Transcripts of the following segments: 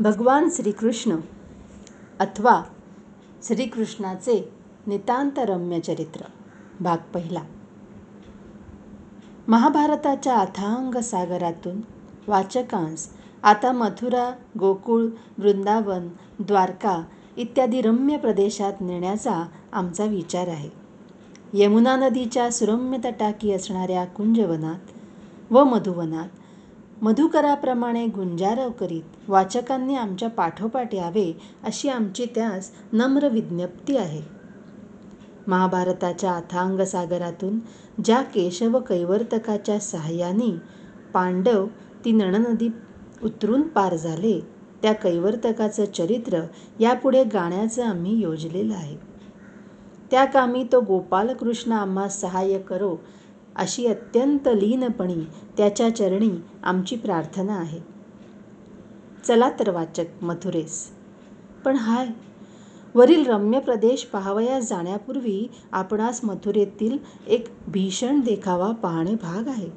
भगवान श्रीकृष्ण अथवा श्रीकृष्णाचे नितांत रम्य चरित्र भाग पहिला. महाभारताच्या अथांग सागरातून वाचकांस आता मथुरा गोकुळ वृंदावन द्वारका इत्यादी रम्य प्रदेशात नेण्याचा आमचा विचार आहे. यमुना नदीच्या सुरम्य तटाकी असणाऱ्या कुंजवनात व मधुवनात मधुकराप्रमाणे गुंजारव करीत वाचकांनी आमच्या पाठोपाठ यावे अशी आमची त्यास नम्र विज्ञप्ती आहे. महाभारताच्या अथांग सागरातून ज्या केशव कैवर्तकाच्या सहाय्याने पांडव ती नदी उतरून पार झाले त्या कैवर्तकाचं चरित्र यापुढे गाण्याचं आम्ही योजलेलं आहे. त्या कामी तो गोपालकृष्ण आम्हा सहाय्य करो अशी अत्यंत लीनपणी त्याच्या चरणी आमची प्रार्थना आहे. चला तर वाचक मथुरेस. पण हाय वरील रम्य प्रदेश पाहावयास जाण्यापूर्वी आपणास मथुरेतील एक भीषण देखावा पाहणे भाग आहे.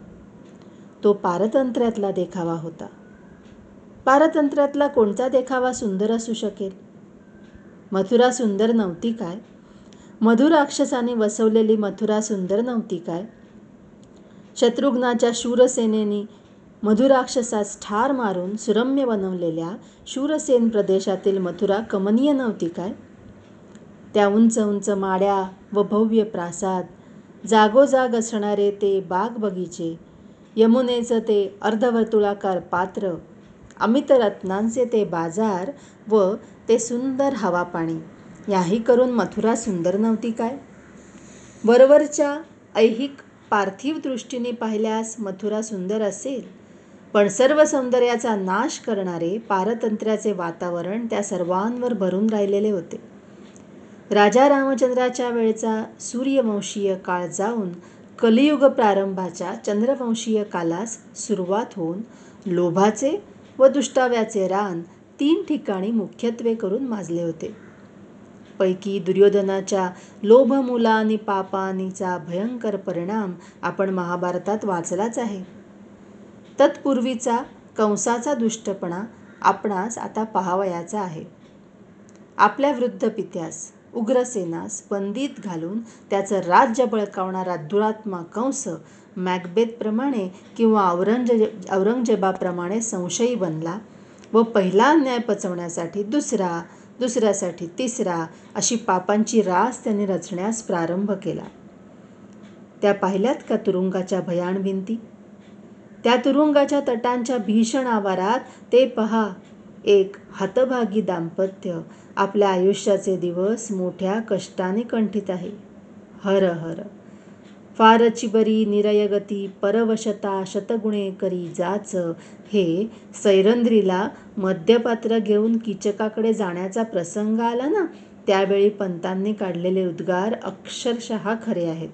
तो पारतंत्र्यातला देखावा होता. पारतंत्र्यातला कोणता देखावा सुंदर असू शकेल? मथुरा सुंदर नव्हती काय? मधुराक्षसाने वसवलेली मथुरा सुंदर नव्हती काय? शत्रुघ्नाच्या शूरसेनेनी मधुराक्षसास ठार मारून सुरम्य बनवलेल्या शूरसेन प्रदेशातील मथुरा कमनीय नव्हती काय? त्या उंच उंच माड्या व भव्य प्रासाद जागोजाग असणारे ते बाग बगीचे यमुनेचं ते अर्धवर्तुळाकार पात्र अमित रत्नांचे ते बाजार व ते सुंदर हवापाणी याही करून मथुरा सुंदर नव्हती काय? वरवरच्या ऐहिक पार्थिव दृष्टीने पाहिल्यास मथुरा सुंदर असेल. पण सर्व सौंदर्याचा नाश करणारे पारतंत्र्याचे वातावरण त्या सर्वांवर भरून राहिलेले होते. राजा रामचंद्राच्या वेळचा सूर्यवंशीय काळ जाऊन कलियुग प्रारंभाच्या चंद्रवंशीय कालास सुरुवात होऊन लोभाचे व दुष्टाव्याचे रान तीन ठिकाणी मुख्यत्वे करून माजले होते. पैकी दुर्योधनाच्या लोभमुला आणि पापानीचा भयंकर परिणाम आपण महाभारतात वाचलाच आहे. तत्पूर्वीचा कंसाचा दुष्टपणा आपणास आता पहावयाचा आहे. आपल्या वृद्ध पित्यास उग्रसेनास बंदीत घालून त्याचं राज्य बळकावणारा दुरात्मा कंस मॅकबेथप्रमाणे किंवा औरंगजे औरंगजेबाप्रमाणे संशयी बनला व पहिला अन्याय पचवण्यासाठी दुसरा दुसऱ्यासाठी तिसरा अशी पापांची रास त्याने रचण्यास प्रारंभ केला. त्या पाहिल्यात का तुरुंगाच्या भयाण भिंती? त्या तुरुंगाच्या तटांच्या भीषण आवारात ते पहा एक हतभागी दाम्पत्य आपल्या आयुष्याचे दिवस मोठ्या कष्टाने कंठित आहे. हर हर. फारची बरी निरयगती परवशता शतगुणे करी जाच हे सैरंद्रीला मद्यपात्र घेऊन किचकाकडे जाण्याचा प्रसंग आला ना त्यावेळी पंतांनी काढलेले उद्गार अक्षरशः खरे आहेत.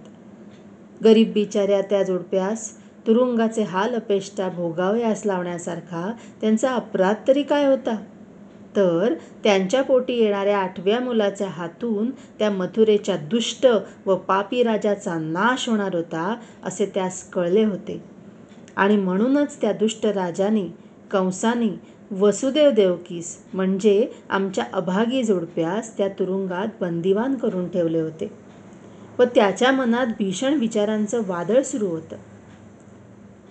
गरीब बिचाऱ्या त्या जोडप्यास तुरुंगाचे हाल अपेष्टा भोगावयास लावण्यासारखा त्यांचा अपराध तरी काय होता? तर त्यांच्या पोटी येणाऱ्या आठव्या मुलाच्या हातून त्या मथुरेच्या दुष्ट व पापी राजाचा नाश होणार होता असे त्यास कळले होते. आणि म्हणूनच त्या दुष्ट राजाने कंसाने वसुदेव देवकीस म्हणजे आमच्या अभागी जोडप्यास त्या तुरुंगात बंदिवान करून ठेवले होते व त्याच्या मनात भीषण विचारांचं वादळ सुरू होतं.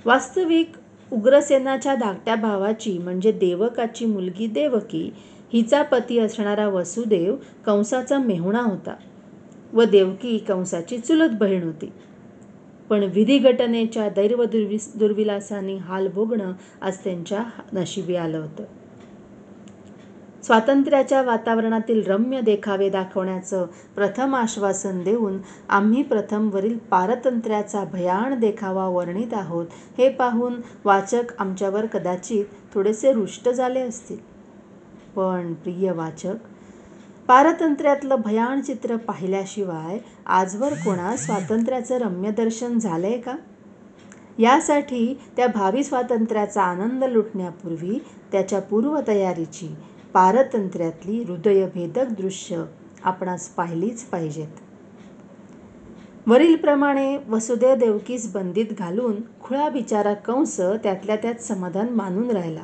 वास्तविक उग्रसेनाच्या धाकट्या भावाची म्हणजे देवकाची मुलगी देवकी हिचा पती असणारा वसुदेव कंसाचा मेहुणा होता व देवकी कंसाची चुलत बहीण होती. पण विधिघटनेच्या दैर्व दुर्विस दुर्विलासाने हाल भोगणं आज त्यांच्या नशिबी आलं होतं. स्वातंत्र्याच्या वातावरणातील रम्य देखावे दाखवण्याचं प्रथम आश्वासन देऊन आम्ही प्रथमवरील पारतंत्र्याचा भयाण देखावा वर्णित आहोत हे पाहून वाचक आमच्यावर कदाचित थोडेसे रुष्ट झाले असतील. पण प्रिय वाचक पारतंत्र्यातलं भयाण चित्र पाहिल्याशिवाय आजवर कोणा स्वातंत्र्याचं रम्य दर्शन झालंय का? यासाठी त्या भावी स्वातंत्र्याचा आनंद लुटण्यापूर्वी त्याच्या पूर्वतयारीची पारतंत्र्यातली हृदयभेदक दृश्य आपणास पाहिलीच पाहिजेत. वरीलप्रमाणे वसुदेव देवकीस बंदीत घालून खुळा बिचारा कंस त्यातल्या त्यात समाधान मानून राहिला.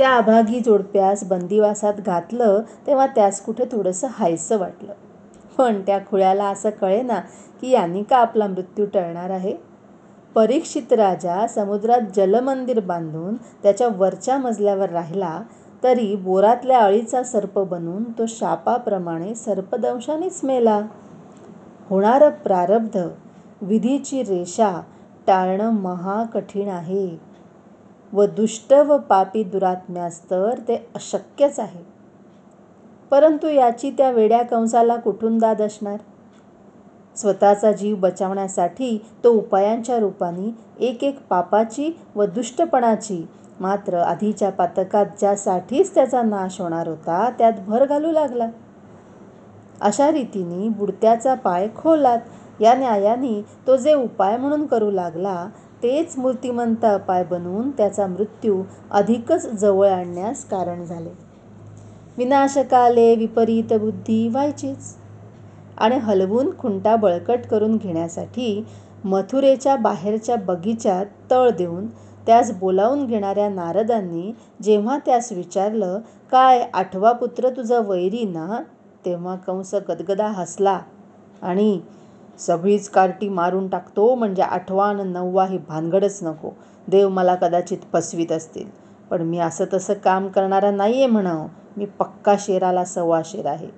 त्या अभागी जोडप्यास बंदिवासात घातलं तेव्हा त्यास कुठे थोडंसं हायसं वाटलं. पण त्या खुळ्याला असं कळेना की याने का आपला मृत्यू टळणार आहे? परीक्षित राजा समुद्रात जलमंदिर बांधून त्याच्या वरच्या मजल्यावर राहिला तरी बोरातल्या अळीचा सर्प बनून तो शापाप्रमाणे सर्पदंशानेच मेला. होणारं प्रारब्ध, विधीची रेषा टाळणं महाकठीण आहे व दुष्ट व पापी दुरात्म्यास तर ते अशक्यच आहे. परंतु याची त्या वेड्या कंसाला कुठून दाद असणार? स्वतःचा जीव बचावण्यासाठी तो उपायांच्या रूपाने एक एक पापाची व दुष्टपणाची, मात्र आधीच्या पातकात ज्यासाठीच त्याचा नाश होणार होता त्यात भर घालू लागला. अशा रीतीने बुडत्याचा पाय खोलात या न्यायाने तो जे उपाय म्हणून करू लागला तेच मूर्तिमंत अपाय बनवून त्याचा मृत्यू अधिकच जवळ आणण्यास कारण झाले. विनाशकाले विपरीत बुद्धी व्हायचीच. आणि हलवून खुंटा बळकट करून घेण्यासाठी मथुरेच्या बाहेरच्या बगीच्यात तळ देऊन त्यास बोलावून घेणाऱ्या नारदांनी जेव्हा त्यास विचारलं काय आठवा पुत्र तुझा वैरी ना तेव्हा कंस गदगदा हसला आणि सगळीच कार्टी मारून टाकतो म्हणजे आठवा आणि नववा ही भानगडच नको. देव मला कदाचित फसवीत असतील. पण मी असं तसं काम करणारा नाही आहे म्हणावं. मी पक्का शेराला सव्वा शेर आहे.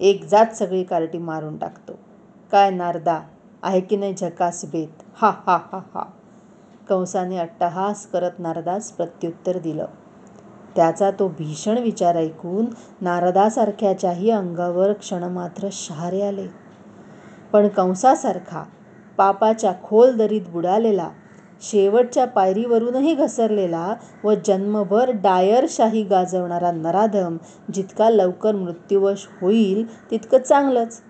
एक जात सगळी कार्टी मारून टाकतो. काय नारदा, आहे की नाही झकास बेत? हा हा हा हा. कंसाने अट्टहास करत नारदास प्रत्युत्तर दिलं. त्याचा तो भीषण विचार ऐकून नारदासारख्याच्याही अंगावर क्षणमात्र शहारे आले. पण कंसासारखा पापाच्या खोल दरीत बुडालेला, शेवटच्या पायरीवरूनही घसरलेला व जन्मभर डायरशाही गाजवणारा नराधम जितका लवकर मृत्युवश होईल तितकं चांगलंच,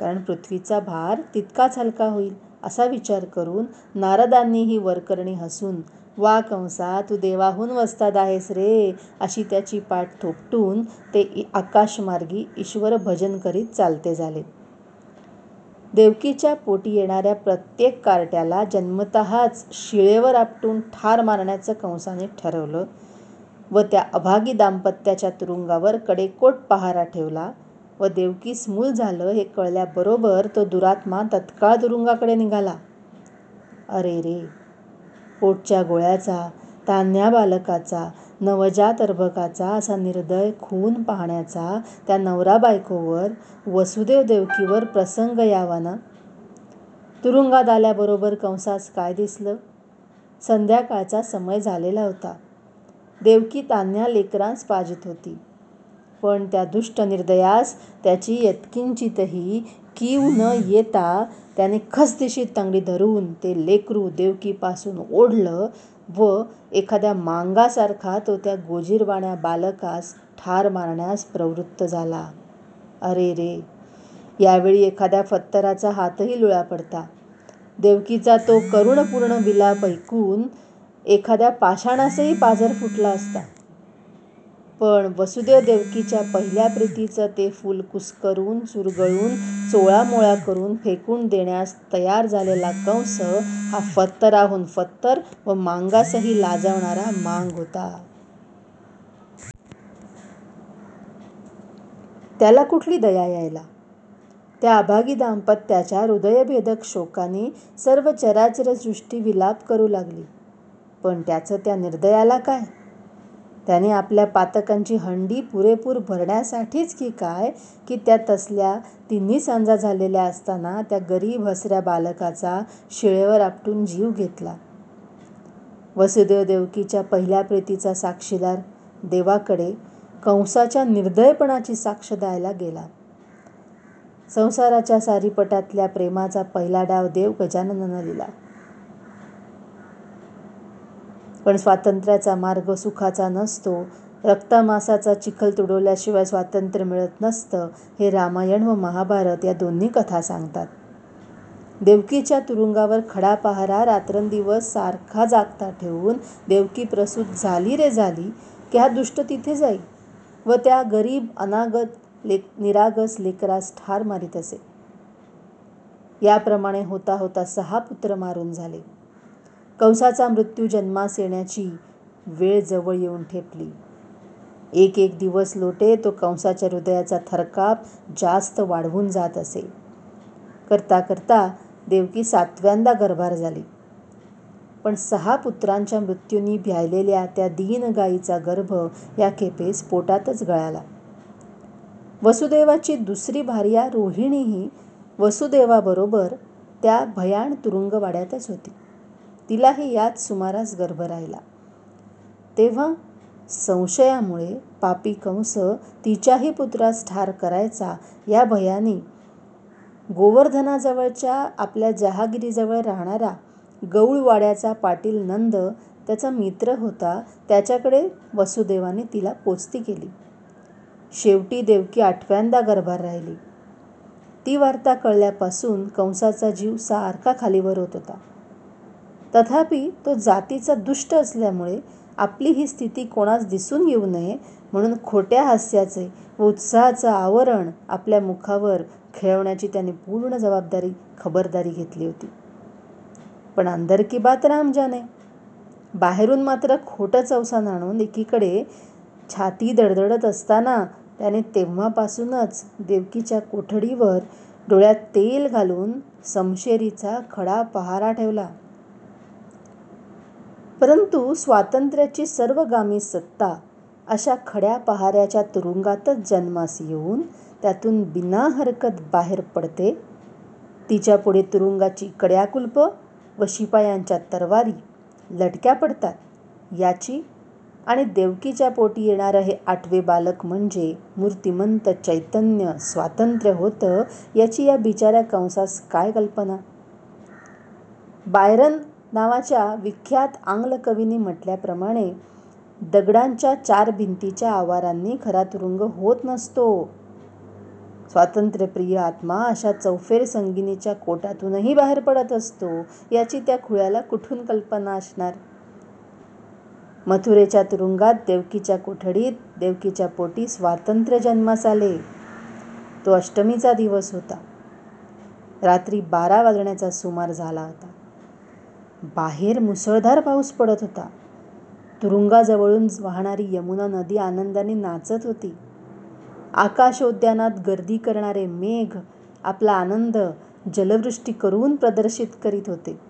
कारण पृथ्वीचा भार तितकाच हलका होईल असा विचार करून नारदांनी ही वरकरणी हसून वा कंसा तू देवाहून वस्ताद आहेस रे अशी त्याची पाठ थोपटून ते आकाशमार्गी ईश्वरभजन करीत चालते झाले. देवकीच्या पोटी येणाऱ्या प्रत्येक कार्ट्याला जन्मतःच शिळेवर आपटून ठार मारण्याचं कंसाने ठरवलं व त्या अभागी दाम्पत्याच्या तुरुंगावर कडेकोट पहारा ठेवला व देवकीस मूल झालं हे कळल्याबरोबर तो दुरात्मा तत्काळ तुरुंगाकडे निघाला. अरे रे! पोटच्या गोळ्याचा, तान्ह्या बालकाचा, नवजात अर्भकाचा असा निर्दय खून पाहण्याचा त्या नवरा बायकोवर वसुदेव देवकीवर प्रसंग यावा ना? तुरुंगात आल्याबरोबर कंसास काय दिसलं? संध्याकाळचा समय झालेला होता. देवकी तान्ह्या लेकरांस पाजीत होती. पण त्या दुष्ट निर्दयास त्याची यत्किंचितही कीव न येता त्याने खसदिशी तंगडी धरून ते लेकरू देवकीपासून ओढलं व एखाद्या मांगासारखा तो त्या गोजीरवाण्या बालकास ठार मारण्यास प्रवृत्त झाला. अरे रे! यावेळी एखाद्या फत्तराचा हातही लुळा पडता. देवकीचा तो करुणपूर्ण विलाप ऐकून एखाद्या पाषाणासही पाझर फुटला असता. पण वसुदेव देवकीच्या पहिल्या प्रीतीचं ते फूल कुस्करून, चुरगळून, चोळामोळा करून फेकून देण्यास तयार झालेला कंस हा फत्तराहून फत्तर व मांगासही लाजवणारा मांग होता. त्याला कुठली दया यायला? त्या अभागी दाम्पत्याच्या हृदयभेदक शोकाने सर्व चराचर सृष्टी विलाप करू लागली. पण त्याचं त्या निर्दयाला काय? त्याने आपल्या पातकांची हंडी पुरेपूर भरण्यासाठीच की काय की त्या तसल्या तिन्ही सांजा झालेल्या असताना त्या गरीब हसऱ्या बालकाचा शिळेवर आपटून जीव घेतला? वसुदेव देवकीच्या पहिल्या प्रीतीचा साक्षीदार देवाकडे कंसाच्या निर्दयपणाची साक्ष द्यायला गेला. संसाराच्या सारीपटातल्या प्रेमाचा पहिला डाव देव गजाननानं दिला. पण स्वातंत्र्याचा मार्ग सुखाचा नसतो, रक्तामासाचा चिखल तुडवल्याशिवाय स्वातंत्र्य मिळत नसतं हे रामायण व महाभारत या दोन्ही कथा सांगतात. देवकीच्या तुरुंगावर खडा पहारा रात्रंदिवस सारखा जागता ठेवून देवकी प्रसूत झाली रे झाली की हा दुष्ट तिथे जाई व त्या गरीब अनागत निरागस लेकरास ठार मारीत असे. याप्रमाणे होता होता सहा पुत्र मारून झाले. कंसाचा मृत्यू जन्मास येण्याची वेळ जवळ येऊन ठेपली. एक एक दिवस लोटे तो कंसाच्या हृदयाचा थरकाप जास्त वाढवून जात असे. करता करता देवकी सातव्यांदा गर्भार झाली. पण सहा पुत्रांच्या मृत्यूंनी भ्यायलेल्या त्या दीन गायीचा गर्भ या खेपेस पोटातच गळाला. वसुदेवाची दुसरी भार्या रोहिणीही वसुदेवाबरोबर त्या भयाण तुरुंगवाड्यातच होती. तिलाही याच सुमारास गर्भ राहिला. तेव्हा संशयामुळे पापी कंस तिच्याही पुत्रास ठार करायचा या भयाने गोवर्धनाजवळच्या आपल्या जहागिरीजवळ राहणारा गौळवाड्याचा पाटील नंद त्याचा मित्र होता त्याच्याकडे वसुदेवाने तिला पोचती केली. शेवटी देवकी आठव्यांदा गर्भार राहिली. ती वार्ता कळल्यापासून कंसाचा जीव सारखा खालीवर होत होता. तथापि तो जातीचा दुष्ट असल्यामुळे आपली ही स्थिती कोणास दिसून येऊ नये म्हणून खोट्या हास्याचे व उत्साहाचं आवरण आपल्या मुखावर खेळवण्याची त्याने पूर्ण जबाबदारी खबरदारी घेतली होती. पण अंदर की बात राम जाने. बाहेरून मात्र खोटं चौसान आणून एकीकडे छाती दडदडत असताना त्याने तेव्हापासूनच देवकीच्या कोठडीवर डोळ्यात तेल घालून समशेरीचा खडा पहारा ठेवला. परंतु स्वातंत्र्याची सर्वगामी सत्ता अशा खड्या पहाऱ्याच्या तुरुंगातच जन्मास येऊन त्यातून बिना हरकत बाहेर पडते. तिच्या पुढे तुरुंगाची कड्याकुल्प व शिपायांच्या तरवारी लटक्या पडतात. याची आणि देवकीच्या पोटी येणारं हे आठवे बालक म्हणजे मूर्तिमंत चैतन्य स्वातंत्र्य होतं याची या बिचाऱ्या कंसास काय कल्पना? बायरन नावाच्या विख्यात आंग्ल कवीनी म्हटल्याप्रमाणे दगडांच्या चार भिंतीच्या आवारांनी खरा तुरुंग होत नसतो. स्वातंत्र्यप्रिय आत्मा अशा चौफेर संगिनीच्या कोटातूनही बाहेर पडत असतो याची त्या खुळ्याला कुठून कल्पना असणार? मथुरेच्या तुरुंगात देवकीच्या कोठडीत देवकीच्या पोटी स्वातंत्र्य जन्मास आले. तो अष्टमीचा दिवस होता. रात्री बारा वाजण्याचा सुमार झाला होता. बाहेर मुसळधार पाऊस पडत होता. तुरुंगाजवळून वाहणारी यमुना नदी आनंदाने नाचत होती. आकाशोद्यानात गर्दी करणारे मेघ आपला आनंद जलवृष्टी करून प्रदर्शित करीत होते.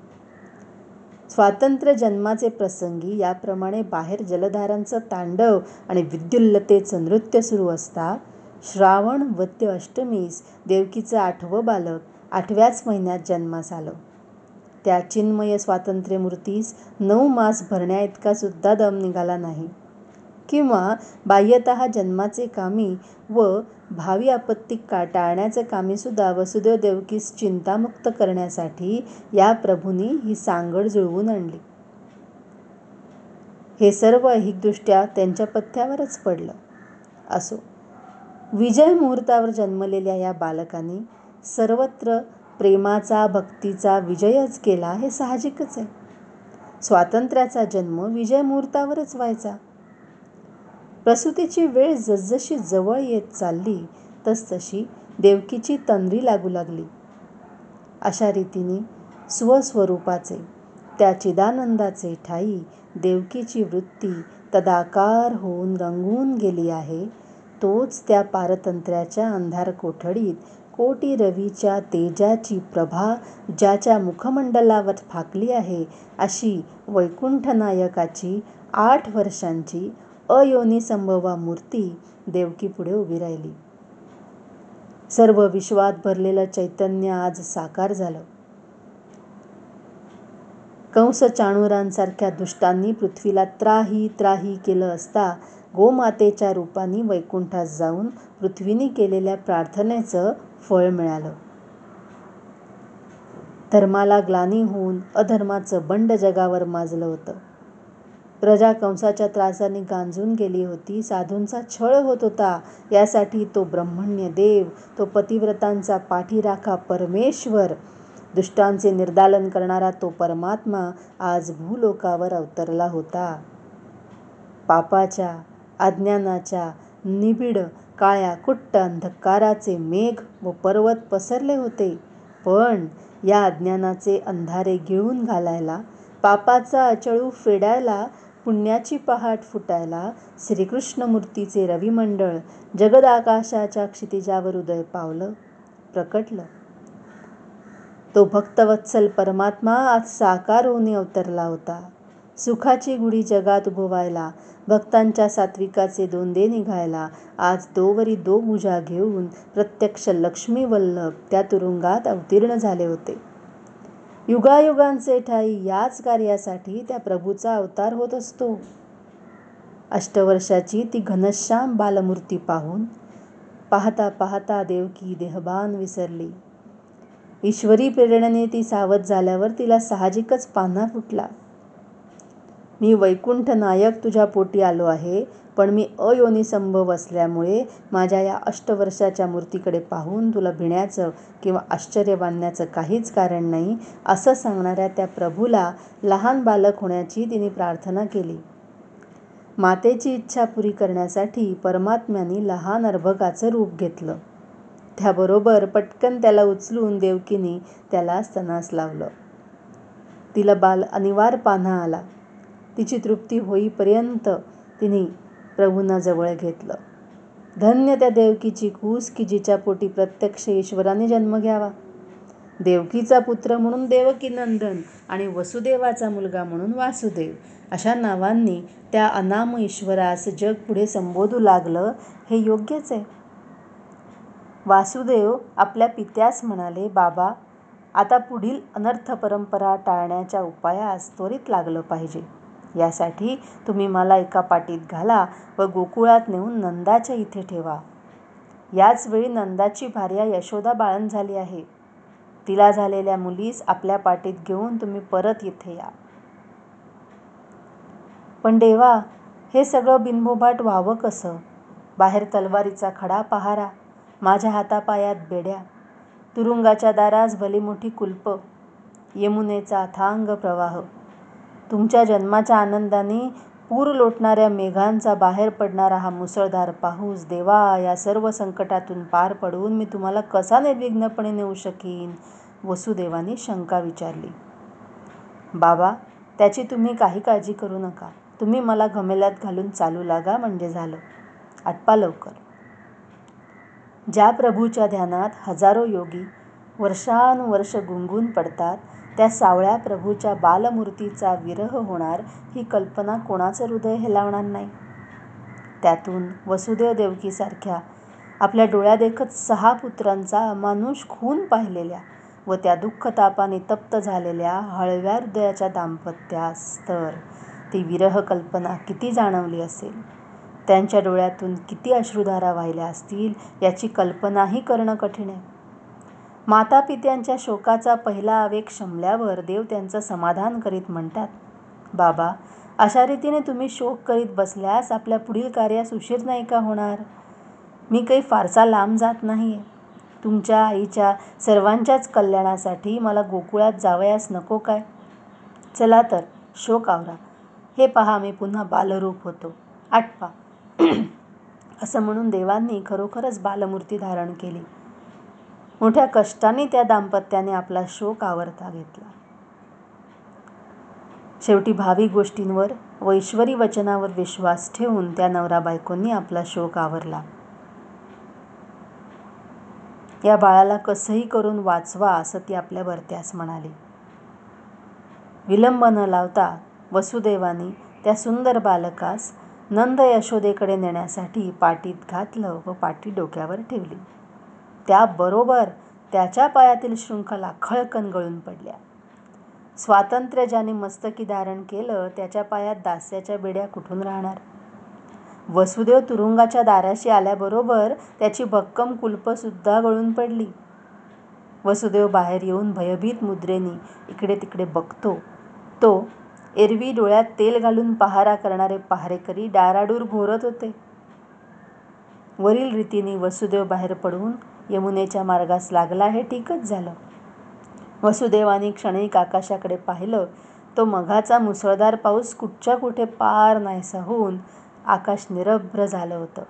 स्वातंत्र्य जन्माचे प्रसंगी याप्रमाणे बाहेर जलधारांचं तांडव आणि विद्युल्लतेचं नृत्य सुरू असता श्रावण वद्य अष्टमीस देवकीचं आठवं बालक आठव्याच महिन्यात जन्मास आलं. त्या चिन्मय स्वातंत्र्यमूर्तीस नऊ मास भरण्याइतका सुद्धा दम निघाला नाही. किंवा बाह्यत जन्माचे कामी व भावी आपत्ती का टाळण्याचे कामीसुद्धा वसुदेव देवकीस चिंतामुक्त करण्यासाठी या प्रभूंनी ही सांगड जुळवून आणली. हे सर्व ऐहिकदृष्ट्या त्यांच्या पथ्यावरच पडलं. असो विजय मुहूर्तावर जन्मलेल्या या बालकाने सर्वत्र प्रेमाचा भक्तीचा विजयच केला हे साहजिकच आहे. स्वातंत्र्याचा जन्म विजय मुहूर्तावरच व्हायचा. प्रसूतीची वेळ जसजशी जवळ येत चालली तसतशी देवकीची तंद्री लागू लागली. अशा रीतीने स्वस्वरूपाचे त्या चिदानंदाचे ठाई देवकीची वृत्ती तदाकार होऊन रंगून गेली आहे तोच त्या पारतंत्र्याच्या अंधार कोठडीत कोटी रवीच्या तेजाची प्रभा ज्याच्या मुखमंडलावर फाकली आहे अशी वैकुंठनायकाची आठ वर्षांची अयोनिसंभवा मूर्ती देवकीपुढे उभी राहिली. सर्व विश्वात भरलेलं चैतन्य आज साकार झालं. कंस चाणुरांसारख्या दुष्टांनी पृथ्वीला त्राही त्राही केलं असता गोमातेच्या रूपाने वैकुंठात जाऊन पृथ्वीने केलेल्या प्रार्थनेचं फळ मिळालं. धर्माला ग्लानी होऊन अधर्माचं बंड जगावर माजलं होतं. प्रजा कंसाच्या त्रासाने गांजून गेली होती साधूंचा छळ होत होता. यासाठी तो ब्रह्मण्य देव तो पतिव्रतांचा पाठीराखा परमेश्वर. दुष्टांचे निर्दालन करणारा तो परमात्मा आज भूलोकावर अवतरला होता. पापाच्या अज्ञानाच्या निबिड काळ्या कुट्ट अंधकाराचे मेघ व पर्वत पसरले होते. पण या अज्ञानाचे अंधारे गिळून घालायला पापाचा अचळू फेडायला पुण्याची पहाट फुटायला श्रीकृष्णमूर्तीचे रविमंडळ जगदाकाशाच्या क्षितिजावर उदय पावलं प्रकटलं. तो भक्तवत्सल परमात्मा आज साकार होऊन अवतरला होता. सुखाची गुढी जगात उभवायला भक्तांच्या सात्विकाचे दोंदे निघायला आज दोवरी दो भुजा घेऊन प्रत्यक्ष लक्ष्मी वल्लभ त्या तुरुंगात अवतीर्ण झाले होते. युगायुगांचे ठाई याच कार्यासाठी त्या प्रभूचा अवतार होत असतो. अष्टवर्षाची ती घनश्याम बालमूर्ती पाहून पाहता पाहता देवकी देहबान विसरली. ईश्वरी प्रेरणेने ती सावध झाल्यावर तिला साहजिकच पान्हा फुटला. मी वैकुंठ नायक तुझ्या पोटी आलो आहे पण मी अयोनिसंभव असल्यामुळे माझ्या या अष्टवर्षाच्या मूर्तीकडे पाहून तुला भिण्याचं किंवा आश्चर्य बांधण्याचं काहीच कारण नाही असं सांगणाऱ्या त्या प्रभूला लहान बालक होण्याची तिने प्रार्थना केली. मातेची इच्छा पुरी करण्यासाठी परमात्म्याने लहान अर्भकाचं रूप घेतलं. त्याबरोबर पटकन त्याला उचलून देवकीने त्याला स्तनास लावलं. तिला बाल अनिवार पान्हा आला. तिची तृप्ती होईपर्यंत तिने प्रभूंना जवळ घेतलं. धन्य त्या देवकीची कूस की जिच्या पोटी प्रत्यक्ष ईश्वराने जन्म घ्यावा. देवकीचा पुत्र म्हणून देवकी नंदन आणि वसुदेवाचा मुलगा म्हणून वासुदेव अशा नावांनी त्या अनाम ईश्वरास जग पुढे संबोधू लागलं हे योग्यच आहे. वासुदेव आपल्या पित्यास म्हणाले बाबा आता पुढील अनर्थ परंपरा टाळण्याच्या उपायास त्वरित लागलं पाहिजे. यासाठी तुम्ही मला एका पाटीत घाला व गोकुळात नेऊन नंदाच्या इथे ठेवा. याच वेळी नंदाची भार्या यशोदा बाळण झाली आहे. तिला झालेल्या मुलीस आपल्या पाटीत घेऊन तुम्ही परत इथे या. पण देवा हे सगळं बिनबोबाट व्हावं कसं? बाहेर तलवारीचा खडा पहारा माझ्या हातापायात बेड्या तुरुंगाच्या दारास भली मोठी कुलप यमुनेचा अथांग प्रवाह तुमच्या जन्माच्या आनंदाने पूर लोटणाऱ्या मेघांचा बाहेर पडणारा हा मुसळधार पाऊस देवा या सर्व संकटातून पार पडून मी तुम्हाला कसा निर्विघ्नपणे नेऊ शकीन? वसुदेवाने शंका विचारली. बाबा त्याची तुम्ही काही काळजी करू नका. तुम्ही मला घमेल्यात घालून चालू लागा म्हणजे झालं. आटपा लवकर. ज्या प्रभूच्या ध्यानात हजारो योगी वर्षानुवर्ष गुंगून पडतात त्या सावळ्या प्रभूच्या बालमूर्तीचा विरह होणार ही कल्पना कोणाचं हृदय हेलावणार नाही. त्यातून वसुदेव देवकीसारख्या आपल्या डोळ्यादेखत सहा पुत्रांचा अमानुष खून पाहिलेल्या व त्या दुःखतापाने तप्त झालेल्या हळव्या हृदयाच्या दाम्पत्यास तर ती विरह कल्पना किती जाणवली असेल? त्यांच्या डोळ्यातून किती अश्रुधारा वाहिल्या असतील याची कल्पनाही करणं कठीण आहे. मातापित्यांच्या शोकाचा पहिला आवेग शमल्यावर देव त्यांचं समाधान करीत म्हणतात बाबा अशा रीतीने तुम्ही शोक करीत बसल्यास आपल्या पुढील कार्यास उशीर नाही का होणार? मी काही फारसा लांब जात नाही आहे तुमच्या आईच्या सर्वांच्याच कल्याणासाठी मला गोकुळात जावयास नको काय? चला तर शोक आवरा. हे पहा मी पुन्हा बालरूप होतो. आटपा. असं म्हणून देवांनी खरोखरच बालमूर्ती धारण केली. मोठ्या कष्टाने त्या दाम्पत्याने आपला शोक आवरता घेतला. शेवटी भावी गोष्टींवर व ईश्वरी वचनावर विश्वास ठेवून त्या नवरा बायकोंनी आपला शोक आवरला. या बाळाला कसंही करून वाचवा असं ती आपल्या भरत्यास म्हणाली. विलंब न लावता वसुदेवाने त्या सुंदर बालकास नंद यशोदेकडे नेण्यासाठी पाटीत घातलं व पाटी डोक्यावर ठेवली. त्याबरोबर त्याच्या पायातील शृंखला खळकन गळून पडल्या. स्वातंत्र्य ज्याने मस्तकी धारण केलं त्याच्या पायात दास्याच्या बेड्या कुठून राहणार? वसुदेव तुरुंगाच्या दाराशी आल्याबरोबर त्याची भक्कम कुलपसुद्धा गळून पडली. वसुदेव बाहेर येऊन भयभीत मुद्रेने इकडे तिकडे बघतो. तो एरवी डोळ्यात तेल घालून पहारा करणारे पहारेकरी डाराडूर घोरत होते. वरील रीतीने वसुदेव बाहेर पडून यमुनेच्या मार्गास लागला हे ठीकच झालं. वसुदेवाने क्षणिक आकाशाकडे पाहिलं तो मघाचा मुसळधार पाऊस कुठच्या कुठे पार नाहीसा होऊन आकाश निरभ्र झालं होतं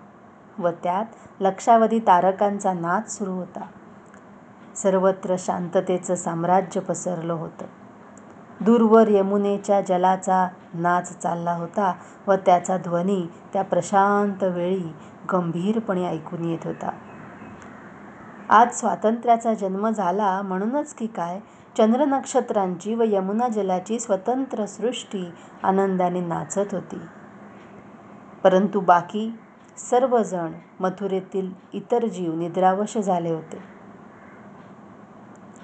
व त्यात लक्षावधी तारकांचा नाच सुरू होता. सर्वत्र शांततेचं साम्राज्य पसरलं होतं. दूरवर यमुनेच्या जलाचा नाच चालला होता व त्याचा ध्वनी त्या प्रशांत वेळी गंभीरपणे ऐकून येत होता. आज स्वातंत्र्याचा जन्म झाला म्हणूनच की काय चंद्रनक्षत्रांची व यमुना जलाची स्वतंत्र सृष्टी आनंदाने नाचत होती. परंतु बाकी सर्वजण मथुरेतील इतर जीव निद्रावश झाले होते.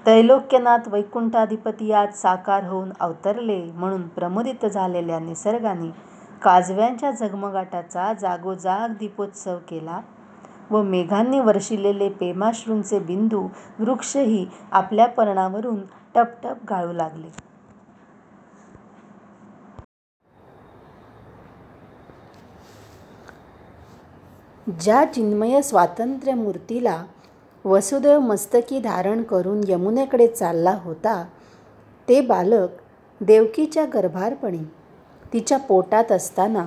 त्रैलोक्यनाथ वैकुंठाधिपती आज साकार होऊन अवतरले म्हणून प्रमोदित झालेल्या निसर्गाने काजव्यांच्या झगमगाटाचा जागोजाग दीपोत्सव केला व मेघांनी वर्षिलेले पेमाश्रूंचे बिंदू वृक्षही आपल्या पर्णावरून टपटप गाळू लागले. ज्या चिन्मय स्वातंत्र्यमूर्तीला वसुदेव मस्तकी धारण करून यमुनेकडे चालला होता ते बालक देवकीच्या गर्भारपणी तिच्या पोटात असताना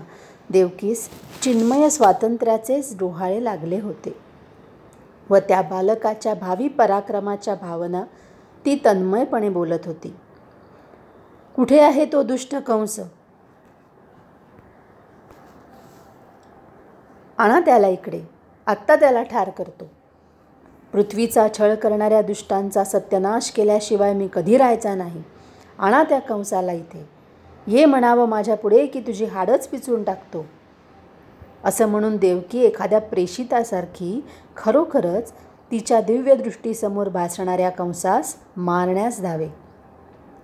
देवकीस चिन्मय स्वातंत्र्याचेच डोहाळे लागले होते व त्या बालकाच्या भावी पराक्रमाच्या भावना ती तन्मयपणे बोलत होती. कुठे आहे तो दुष्ट कंस? आणा त्याला इकडे. आत्ता त्याला ठार करतो. पृथ्वीचा छळ करणाऱ्या दुष्टांचा सत्यानाश केल्याशिवाय मी कधी राहायचा नाही. आणा त्या कंसाला इथे. ये म्हणावं माझ्यापुढे की तुझी हाडच पिचून टाकतो. असं म्हणून देवकी एखाद्या प्रेषितासारखी खरोखरच तिच्या दिव्यदृष्टीसमोर भासणाऱ्या कंसास मारण्यास धावे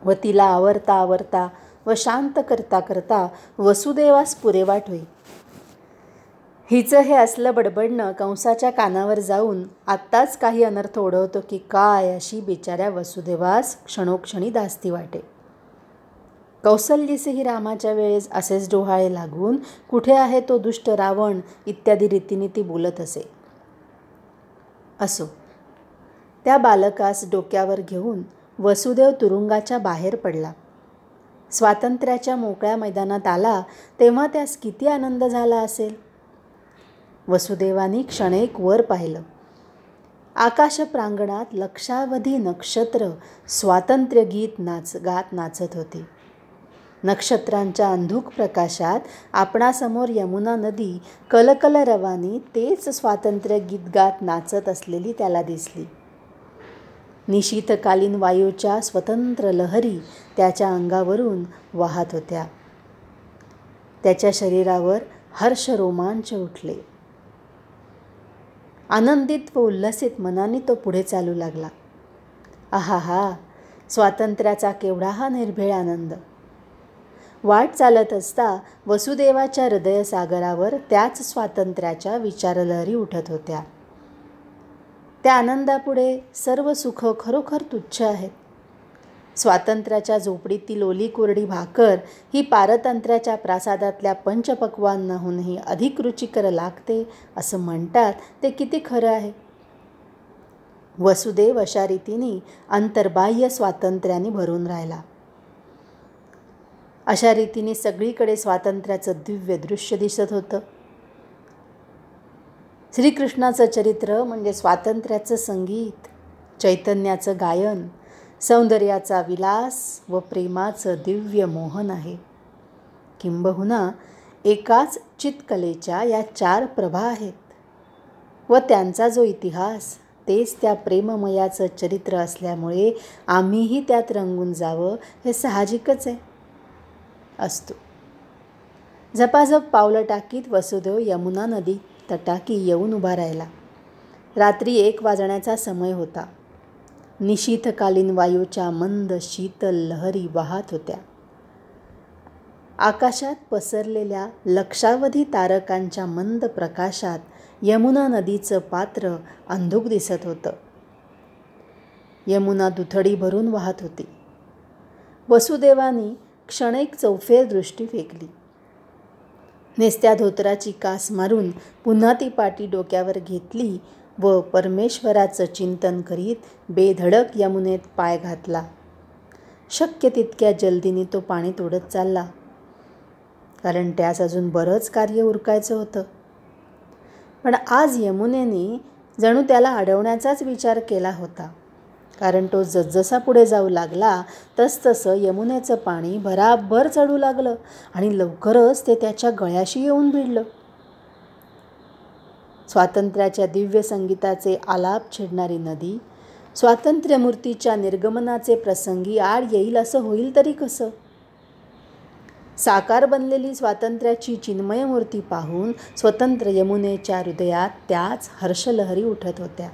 व तिला आवरता आवरता व शांत करता करता वसुदेवास पुरेवाट होई. हिचं हे असलं बडबडणं कंसाच्या कानावर जाऊन आत्ताच काही अनर्थ ओढवतो की काय अशी बिचाऱ्या वसुदेवास क्षणोक्षणी धास्ती वाटे. कौसल्यीसही रामाच्या वेळेस असेच डोहाळे लागून कुठे आहे तो दुष्ट रावण इत्यादी रीतीने ती बोलत असे. असो, त्या बालकास डोक्यावर घेऊन वसुदेव तुरुंगाच्या बाहेर पडला. स्वातंत्र्याच्या मोकळ्या मैदानात आला तेव्हा त्यास किती आनंद झाला असेल. वसुदेवाने क्षणेक वर पाहिलं. आकाश प्रांगणात लक्षावधी नक्षत्रं स्वातंत्र्यगीत गात नाचत होती. नक्षत्रांच्या अंधुक प्रकाशात आपणासमोर यमुना नदी कलकलरवाने तेच स्वातंत्र्यगीत गात नाचत असलेली त्याला दिसली. निशीतकालीन वायूच्या स्वतंत्र लहरी त्याच्या अंगावरून वाहत होत्या. त्याच्या शरीरावर हर्ष रोमांच उठले. आनंदित व उल्लसित मनाने तो पुढे चालू लागला. आहाहा! स्वातंत्र्याचा केवढा हा निर्भेळ आनंद! वाट चालत असता वसुदेवाच्या हृदयसागरावर त्याच स्वातंत्र्याच्या विचारलहरी उठत होत्या. त्या आनंदापुढे सर्व सुख खरोखर तुच्छ आहेत. स्वातंत्र्याच्या झोपडीतील ओली कोरडी भाकर ही पारतंत्र्याच्या प्रासादातल्या पंचपक्वांनाहूनही अधिक रुचिकर लागते असं म्हणतात ते किती खरं आहे? वसुदेव अशा रीतीने अंतर्बाह्य स्वातंत्र्याने भरून राहिला. अशा रीतीने सगळीकडे स्वातंत्र्याचं दिव्य दृश्य दिसत होतं. श्रीकृष्णाचं चरित्र म्हणजे स्वातंत्र्याचं संगीत, चैतन्याचं गायन, सौंदर्याचा विलास व प्रेमाचं दिव्य मोहन आहे. किंबहुना एकाच चितकलेच्या या चार प्रभा आहेत व त्यांचा जो इतिहास तेच त्या प्रेममयाचं चरित्र असल्यामुळे आम्हीही त्यात रंगून जावं हे साहजिकच आहे. असतो. झपाझप पावलं टाकीत वसुदेव यमुना नदी तटाकी येऊन उभा राहिला. रात्री एक वाजण्याचा समय होता. निशीतकालीन वायूच्या मंद शीतल लहरी वाहत होत्या. आकाशात पसरलेल्या लक्षावधी तारकांच्या मंद प्रकाशात यमुना नदीचं पात्र अंधुक दिसत होतं. यमुना दुथडी भरून वाहत होती. वसुदेवानी क्षणेक चौफेर दृष्टी फेकली. नेस्त्या धोतराची कास मारून पुन्हा ती पाटी डोक्यावर घेतली व परमेश्वराचं चिंतन करीत बेधडक यमुनेत पाय घातला. शक्य तितक्या जलदीने तो पाणी तोडत चालला. कारण त्यास अजून बरंच कार्य उरकायचं होतं. पण आज यमुनेने जणू त्याला अडवण्याचाच विचार केला होता. कारण तो जसजसा पुढे जाऊ लागला तसतसं यमुनेचं पाणी भराभर चढू लागलं आणि लवकरच ते त्याच्या गळ्याशी येऊन भिडलं. स्वातंत्र्याच्या दिव्य संगीताचे आलाप छेडणारी नदी स्वातंत्र्यमूर्तीच्या निर्गमनाचे प्रसंगी आड येईल असं होईल तरी कसं? साकार बनलेली स्वातंत्र्याची चिन्मय मूर्ती पाहून स्वतंत्र यमुनेच्या हृदयात त्याच हर्षलहरी उठत होत्या.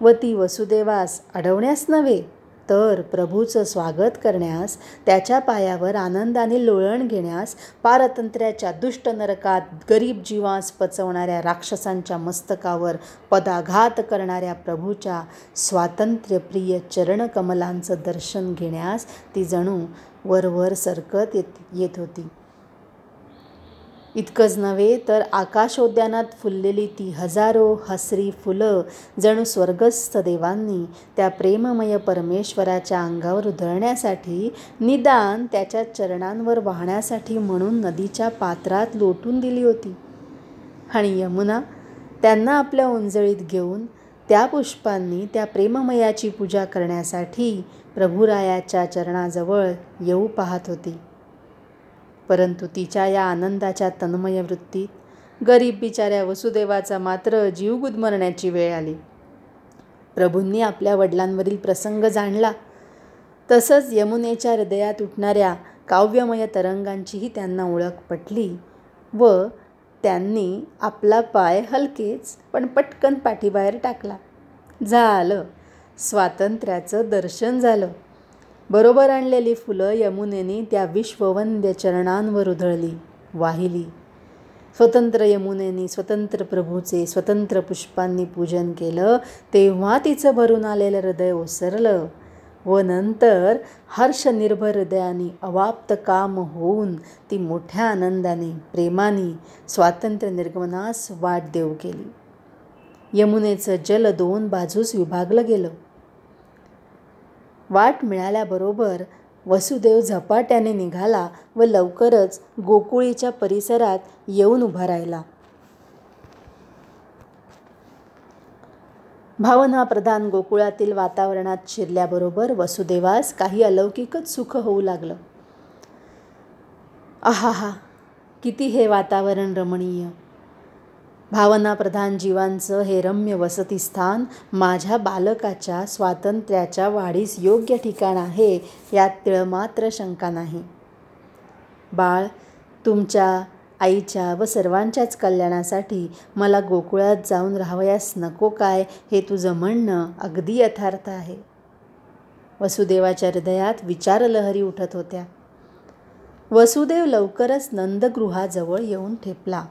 व ती वसुदेवास अडवण्यास नव्हे तर प्रभूचं स्वागत करण्यास त्याच्या पायावर आनंदाने लोळण घेण्यास पारतंत्र्याच्या दुष्ट नरकात गरीब जीवास पचवणाऱ्या राक्षसांच्या मस्तकावर पदाघात करणाऱ्या प्रभूच्या स्वातंत्र्यप्रिय चरणकमलांचं दर्शन घेण्यास ती जणू वरवर सरकत येत येत होती. इतकंच नव्हे तर आकाशोद्यानात फुललेली ती हजारो हसरी फुलं जणू स्वर्गस्थ देवांनी त्या प्रेममय परमेश्वराच्या अंगावर उधळण्यासाठी निदान त्याच्या चरणांवर वाहण्यासाठी म्हणून नदीच्या पात्रात लोटून दिली होती. आणि यमुना त्यांना आपल्या उंजळीत घेऊन त्या पुष्पांनी त्या प्रेममयाची पूजा करण्यासाठी प्रभुरायाच्या चरणाजवळ येऊ पाहत होती. परंतु तिच्या या आनंदाच्या तन्मय वृत्तीत गरीब बिचाऱ्या वसुदेवाचा मात्र जीव गुदमरण्याची वेळ आली. प्रभूंनी आपल्या वडिलांवरील प्रसंग जाणला. तसंच यमुनेच्या हृदयात उठणाऱ्या काव्यमय तरंगांचीही त्यांना ओळख पटली व त्यांनी आपला पाय हलकेच पण पटकन पाठीबाहेर टाकला. झालं. स्वातंत्र्याचं दर्शन झालं. बरोबर आणलेली फुलं यमुनेने त्या विश्ववंद्य चरणांवर उधळली वाहिली. स्वतंत्र यमुनेने स्वतंत्र प्रभूचे स्वतंत्र पुष्पांनी पूजन केलं तेव्हा तिचं भरून आलेलं हृदय ओसरलं. व नंतर हर्षनिर्भर हृदयाने अवाप्त काम होऊन ती मोठ्या आनंदाने प्रेमाने स्वातंत्र्य निर्गमनास वाट देऊ केली. यमुनेचं जल दोन बाजूस विभागलं गेलं. वाट मिळाल्याबरोबर वसुदेव झपाट्याने निघाला व लवकरच गोकुळीच्या परिसरात येऊन उभा राहिला. भावनाप्रधान गोकुळातील वातावरणात शिरल्याबरोबर वसुदेवास काही अलौकिकच सुख होऊ लागलं. आहा किती हे वातावरण रमणीय! भावनाप्रधान जीवांचं हे रम्य वसतिस्थान माझ्या बालकाच्या स्वातंत्र्याच्या वाढीस योग्य ठिकाण आहे यात तिळमात्र शंका नाही. बाळ तुमच्या आईच्या व सर्वांच्याच कल्याणासाठी मला गोकुळात जाऊन राहावयास नको काय हे तुझं म्हणणं अगदी यथार्थ आहे. वसुदेवाच्या हृदयात विचारलहरी उठत होत्या. वसुदेव लवकरच नंदगृहाजवळ येऊन ठेपला.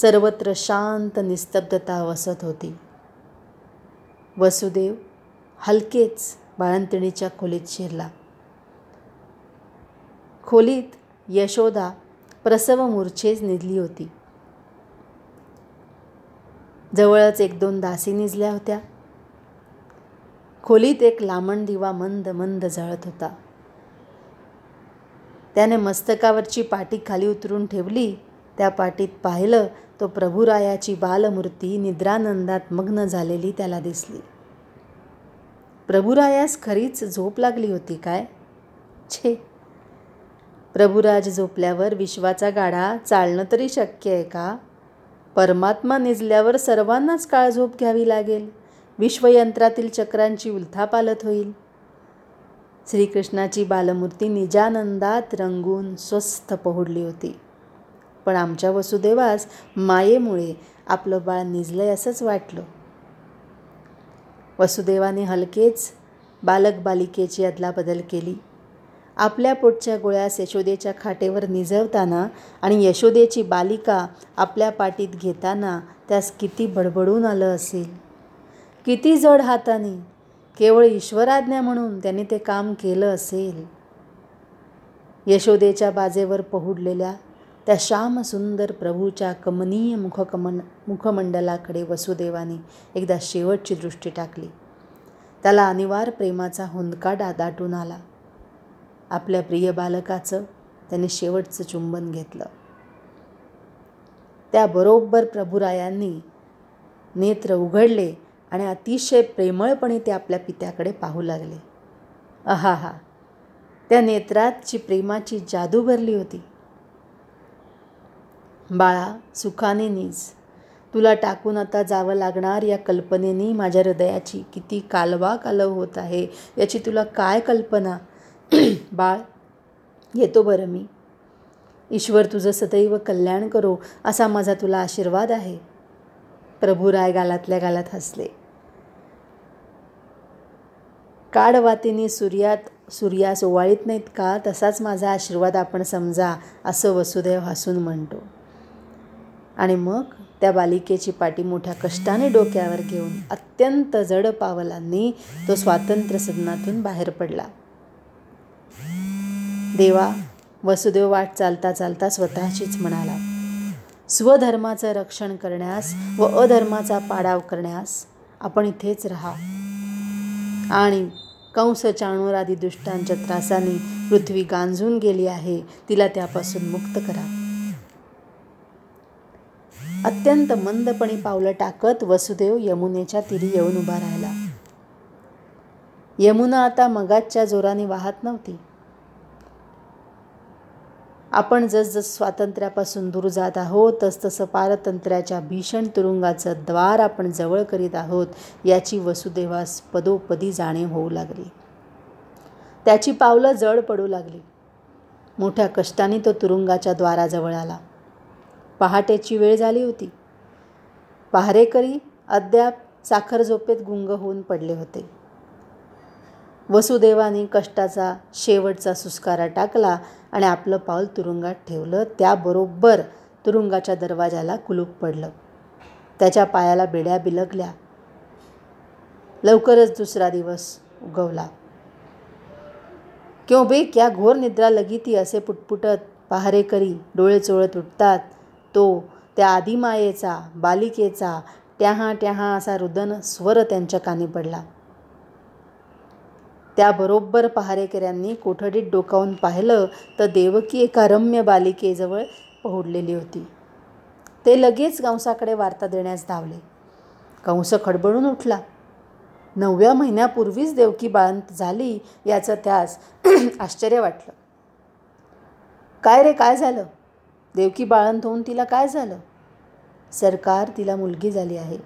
सर्वत्र शांत निस्तब्धता वसत होती. वसुदेव हलकेच बाळंतिणीच्या खोलीत शिरला. खोलीत यशोदा प्रसव मूर्छेच निजली होती. जवळच एक दोन दासी निजल्या होत्या. खोलीत एक लामण दिवा मंद मंद जळत होता. त्याने मस्तकावरची पाटी खाली उतरून ठेवली त्या पाटीत पाहिलं तो प्रभुरायाची बालमूर्ती निद्रानंदात मग्न झालेली त्याला दिसली. प्रभुरायास खरीच झोप लागली होती काय? छे. प्रभुराज झोपल्यावर विश्वाचा गाडा चालणं तरी शक्य आहे का? परमात्मा निजल्यावर सर्वांनाच काळ झोप घ्यावी लागेल. विश्वयंत्रातील चक्रांची उलथापालत होईल. श्रीकृष्णाची बालमूर्ती निजानंदात रंगून स्वस्थ पहुडली होती. पण आमच्या वसुदेवास मायेमुळे आपलं बाळ निजलंय असंच वाटलं. वसुदेवाने हलकेच बालक बालिकेची अदलाबदल केली. आपल्या पोटच्या गोळ्यास यशोदेच्या खाटेवर निजवताना आणि यशोदेची बालिका आपल्या पाठीत घेताना त्यास किती बडबडून आलं असेल. किती जड हाताने केवळ ईश्वराज्ञा म्हणून त्याने ते काम केलं असेल. यशोदेच्या बाजेवर पहुडलेल्या त्या श्यामसुंदर प्रभूच्या कमनीय मुखकमन मुखमंडलाकडे वसुदेवाने एकदा शेवटची दृष्टी टाकली. त्याला अनिवार्य प्रेमाचा हुंदका डा दाटून आला. आपल्या प्रिय बालकाचं त्याने शेवटचं चुंबन घेतलं. त्याबरोबर प्रभुरायांनी नेत्र उघडले आणि अतिशय प्रेमळपणे ते आपल्या पित्याकडे पाहू लागले. अहा हा त्या नेत्रातची प्रेमाची जादू भरली होती बाळा सुखाने निज. तुला टाकून आता जावं लागणार या कल्पनेनी माझ्या हृदयाची किती कालवा कालव होत आहे याची तुला काय कल्पना? बाळ येतो बरं मी. ईश्वर तुझं सदैव कल्याण करो असा माझा तुला आशीर्वाद आहे. प्रभुराय गालातल्या गालात हसले. काडवातीने सूर्यात सूर्यास ओवाळीत नाहीत का? तसाच माझा आशीर्वाद आपण समजा असं वसुदेव हसून म्हणतो. आणि मग त्या बालिकेची पाठी मोठ्या कष्टाने डोक्यावर घेऊन अत्यंत जड पावलांनी तो स्वातंत्र्य सदनातून बाहेर पडला. देवा वसुदेव वाट चालता चालता स्वतःशीच म्हणाला स्वधर्माचं रक्षण करण्यास व अधर्माचा पाडाव करण्यास आपण इथेच राहा. आणि कंस चाणूर आदी दुष्टांच्या त्रासाने पृथ्वी गांजून गेली आहे तिला त्यापासून मुक्त करा. अत्यंत मंदपणे पावलं टाकत वसुदेव यमुनेच्या तिरी येऊन उभा राहिला. यमुना आता मगाच्या जोराने वाहत नव्हती. आपण जसजस स्वातंत्र्यापासून दूर जात आहोत तसतसं पारतंत्र्याच्या भीषण तुरुंगाचं द्वार आपण जवळ करीत आहोत याची वसुदेवास पदोपदी जाणीव होऊ लागली. त्याची पावलं जड पडू लागली. मोठ्या कष्टाने तो तुरुंगाच्या द्वाराजवळ आला. पहाटेची वेळ झाली होती. पहारेकरी अद्याप साखर झोपेत गुंग होऊन पडले होते. वसुदेवाने कष्टाचा शेवटचा सुस्कारा टाकला आणि आपलं पाऊल तुरुंगात ठेवलं. त्याबरोबर तुरुंगाच्या दरवाजाला कुलूप पडलं. त्याच्या पायाला बेड्या बिलगल्या. लवकरच दुसरा दिवस उगवला. क्यों बे क्या घोर निद्रा लगी ती असे पुटपुटत पहारेकरी डोळे चोळत उठतात. तो त्या आदिमायेचा बालिकेचा ट्याहा ट्याहा असा रुदन स्वर त्यांच्या कानी पडला. त्याबरोबर पहारेकऱ्यांनी कोठडीत डोकावून पाहिलं तर देवकी एका रम्य बालिकेजवळ पहुडलेली होती. ते लगेच कंसाकडे वार्ता देण्यास धावले. कंस खडबडून उठला. नवव्या महिन्यापूर्वीच देवकी बाळंत झाली याचं त्यास आश्चर्य वाटलं. काय रे काय झालं? देवकी बाळंत होऊन तिला काय झालं? सरकार तिला मुलगी झाली आहे.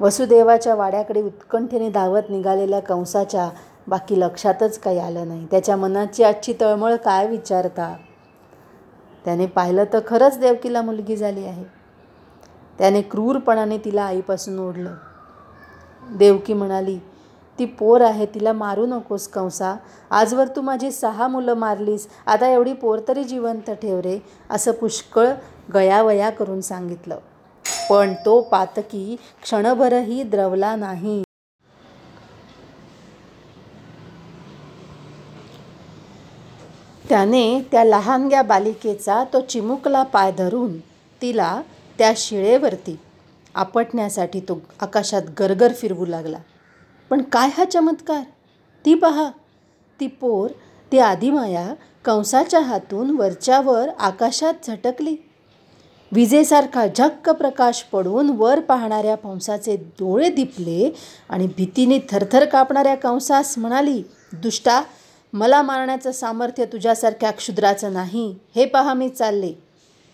वसुदेवाच्या वाड्याकडे उत्कंठेने धावत निघालेल्या कंसाच्या बाकी लक्षातच काही आलं नाही. त्याच्या मनाची आजची तळमळ काय विचारता? त्याने पाहिलं तर खरंच देवकीला मुलगी झाली आहे. त्याने क्रूरपणाने तिला आईपासून ओढलं. देवकी म्हणाली ती पोर आहे तिला मारू नकोस कंसा. आजवर तू माझी सहा मुलं मारलीस आता एवढी पोर तरी जिवंत ठेव रे असं पुष्कळ गयावया करून सांगितलं. पण तो पातकी क्षणभरही द्रवला नाही. त्याने त्या लहानग्या बालिकेचा तो चिमुकला पाय धरून तिला त्या शिळेवरती आपटण्यासाठी तो आकाशात गरगर फिरवू लागला. पण काय हा चमत्कार? ती पहा. ती पोर ती आदिमाया कंसाच्या हातून वरच्यावर आकाशात झटकली. विजेसारखा झक्क प्रकाश पडून वर पाहणाऱ्या कंसाचे डोळे दिपले आणि भीतीने थरथर कापणाऱ्या कंसास म्हणाली दुष्टा मला मारण्याचं सामर्थ्य तुझ्यासारख्या क्षुद्राचं नाही. हे पहा मी चालले.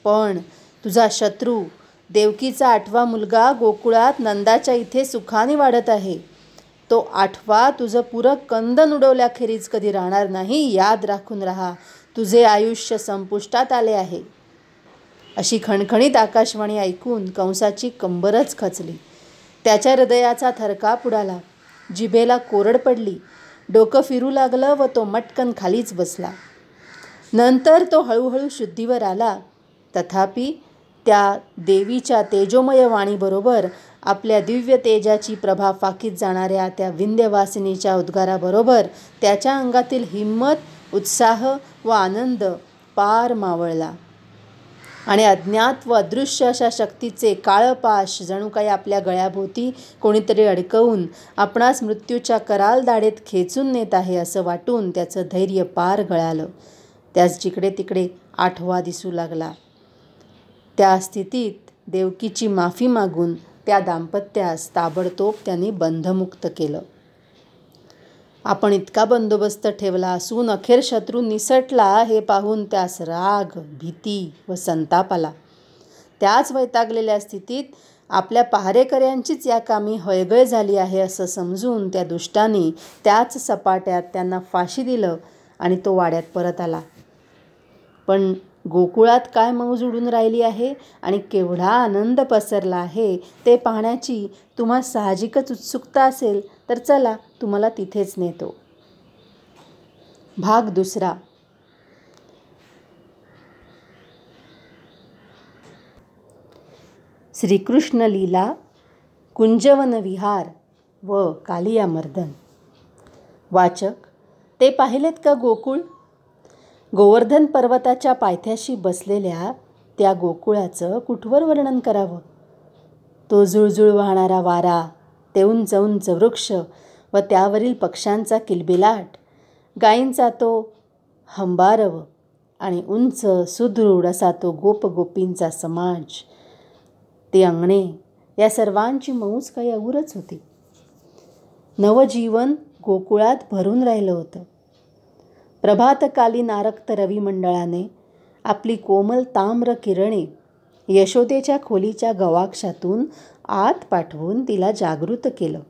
पण तुझा शत्रू देवकीचा आठवा मुलगा गोकुळात नंदाच्या इथे सुखाने वाढत आहे. तो आठवा तुझं पुरं कंदन उडवल्याखेरीज कधी राहणार नाही याद राखून राहा. तुझे आयुष्य संपुष्टात आले आहे. अशी खणखणीत आकाशवाणी ऐकून कंसाची कंबरच खचली. त्याच्या हृदयाचा थरकाप उडाला. जिभेला कोरड पडली. डोकं फिरू लागलं व तो मटकन खालीच बसला. नंतर तो हळूहळू शुद्धीवर आला. तथापि त्या देवीच्या तेजोमय वाणीबरोबर आपल्या दिव्य तेजाची प्रभा फाकीत जाणाऱ्या त्या विंध्यवासिनीच्या उद्गाराबरोबर त्याच्या अंगातील हिंमत उत्साह व आनंद पार मावळला. आणि अज्ञात व अदृश्य अशा शक्तीचे काळपाश जणू काही आपल्या गळ्याभोवती कोणीतरी अडकवून आपणास मृत्यूच्या कराल दाढेत खेचून नेत आहे असं वाटून त्याचं धैर्य पार गळालं. त्यास जिकडे तिकडे आठवा दिसू लागला. त्या स्थितीत देवकीची माफी मागून त्या दाम्पत्यास ताबडतोब त्यांनी बंधमुक्त केलं. आपण इतका बंदोबस्त ठेवला असून अखेर शत्रू निसटला हे पाहून त्यास राग भीती व संताप आला. त्याच वैतागलेल्या स्थितीत आपल्या पहारेकऱ्यांचीच या कामी हयगय झाली आहे असं समजून त्या दुष्टाने त्याच सपाट्यात त्यांना फाशी दिलं आणि तो वाड्यात परत आला. पण गोकुळात काय मौज उडून राहिली आहे आणि केवढा आनंद पसरला आहे ते पाहण्याची तुम्हा साहजिकच उत्सुकता असेल तर चला तुम्हाला तिथेच नेतो. भाग दुसरा. श्रीकृष्ण लीला कुंजवन विहार व कालियामर्दन. वाचक ते पाहिलेत का गोकुळ? गोवर्धन पर्वताच्या पायथ्याशी बसलेल्या त्या गोकुळाचं कुठवर वर्णन करावं? तो जुळजुळ वाहणारा वारा ते उंच उंच वृक्ष व त्यावरील पक्ष्यांचा किलबिलाट गायींचा तो हंबारव आणि उंच सुदृढ असा तो गोपगोपींचा समाज. ते अंगणे या सर्वांची मौज काही अगुरच होती. नवजीवन गोकुळात भरून राहिलं होतं. प्रभातकाली नारक्त रविमंडळाने आपली कोमल ताम्र किरणे यशोदेच्या खोलीच्या गवाक्षातून आत पाठवून तिला जागृत केलं.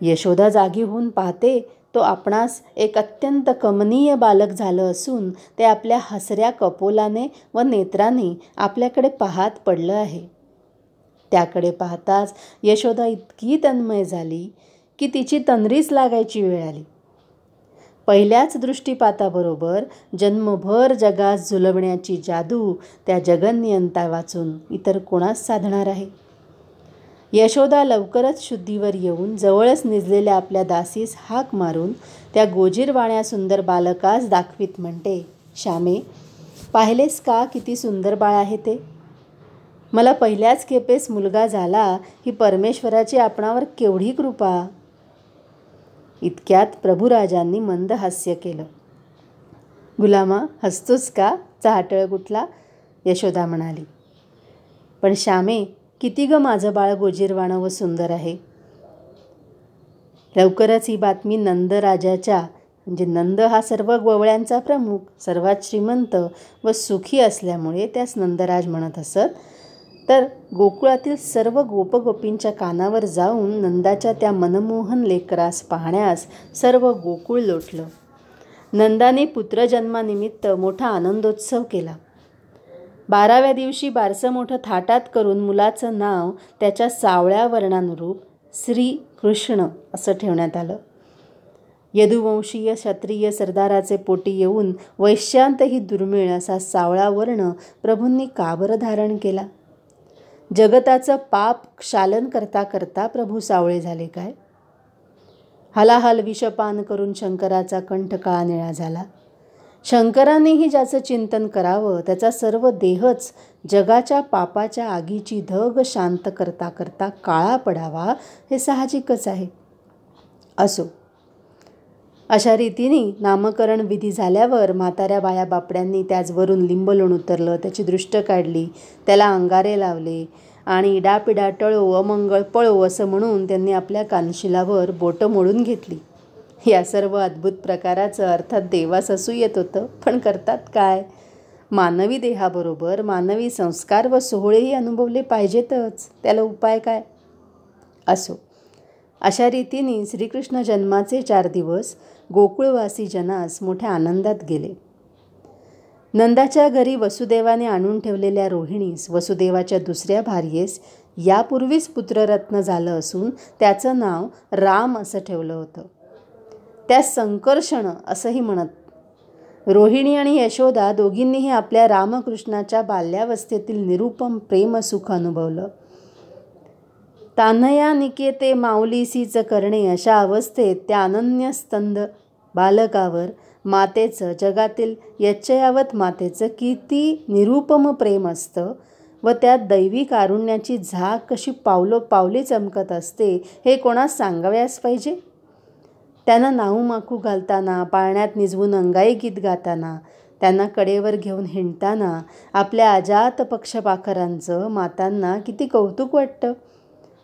यशोदा जागी होऊन पाहते तो आपणास एक अत्यंत कमनीय बालक झालं असून ते आपल्या हसऱ्या कपोलाने व नेत्राने आपल्याकडे पाहात पडलं आहे. त्याकडे पाहताच यशोदा इतकी तन्मय झाली की तिची तंद्रीच लागायची वेळ आली. पहिल्याच दृष्टीपाताबरोबर जन्मभर जगास झुलवण्याची जादू त्या जगन्नियंता वाचून इतर कोणास साधणार आहे? यशोदा लवकरच शुद्धीवर येऊन जवळच निजलेल्या आपल्या दासीस हाक मारून त्या गोजीरवाण्या सुंदर बालकास दाखवीत म्हणते श्यामे पाहिलेस का किती सुंदर बाळ आहे ते? मला पहिल्याच खेपेस मुलगा झाला ही परमेश्वराची आपणावर केवढी कृपा इतक्यात प्रभुराजांनी मंद हास्य केलं. गुलामा हसतोस का? चाहटळ कुठला? यशोदा म्हणाली. पण श्यामे किती ग माझं बाळ गोजीरवाणं व सुंदर आहे? लवकरच ही बातमी नंदराजाच्या म्हणजे नंद हा सर्व गोवळ्यांचा प्रमुख सर्वात श्रीमंत व सुखी असल्यामुळे त्यास नंदराज म्हणत असत. तर गोकुळातील सर्व गोपगोपींच्या कानावर जाऊन नंदाच्या त्या मनमोहन लेकरास पाहण्यास सर्व गोकुळ लोटलं. नंदाने पुत्रजन्मानिमित्त मोठा आनंदोत्सव केला. बाराव्या दिवशी बारसं मोठं थाटात करून मुलाचं नाव त्याच्या सावळ्या वर्णानुरूप श्री कृष्ण असं ठेवण्यात आलं. यदुवंशीय क्षत्रिय सरदाराचे पोटी येऊन वैश्यांतही दुर्मिळ असा सावळा वर्ण प्रभूंनी काबर धारण केला. जगताचं पाप क्षालन करता करता प्रभू सावळे झाले काय? हलाहल विषपान करून शंकराचा कंठ काळा निळा झाला. शंकरानेही ज्याचं चिंतन करावं त्याचा सर्व देहच जगाच्या पापाच्या आगीची धग शांत करता करता काळा पडावा हे साहजिकच आहे. असो अशा रीतीने नामकरण विधी झाल्यावर म्हाताऱ्या बाया बापड्यांनी त्याचवरून लिंबलोण उतरलं त्याची दृष्ट काढली त्याला अंगारे लावले आणि इडापिडा टळो अमंगळ पळो असं म्हणून त्यांनी आपल्या कानशिलावर बोटं मोडून घेतली. या सर्व अद्भुत प्रकाराचं अर्थात देवास असू येत होतं पण करतात काय? मानवी देहाबरोबर मानवी संस्कार व सोहळेही अनुभवले पाहिजेतच त्याला उपाय काय? असो. अशा रीतीने श्रीकृष्ण जन्माचे चार दिवस गोकुळवासी जनास मोठ्या आनंदात गेले. नंदाच्या घरी वसुदेवाने आणून ठेवलेल्या रोहिणीस वसुदेवाच्या दुसऱ्या भार्येस यापूर्वीच पुत्ररत्न झालं असून त्याचं नाव राम असं ठेवलं होतं. त्या संकर्षण असंही म्हणत रोहिणी आणि यशोदा दोघींनीही आपल्या रामकृष्णाच्या बाल्यावस्थेतील निरुपम प्रेमसुख अनुभवलं. तान्हया निकेते माऊलीसीच करणे अशा अवस्थेत त्या अनन्यस्तंद बालकावर मातेचं जगातील यच्चयावत मातेचं किती निरुपम प्रेम असतं व त्यात दैवी कारुण्याची झाक कशी पावलो पावली चमकत असते हे कोणास सांगाव्यास पाहिजे? त्यांना नाहू माखू घालताना पाळण्यात निजवून अंगाई गीत गाताना त्यांना कडेवर घेऊन हिंडताना आपल्या अजात पक्षपाखरांचं मातांना किती कौतुक वाटतं?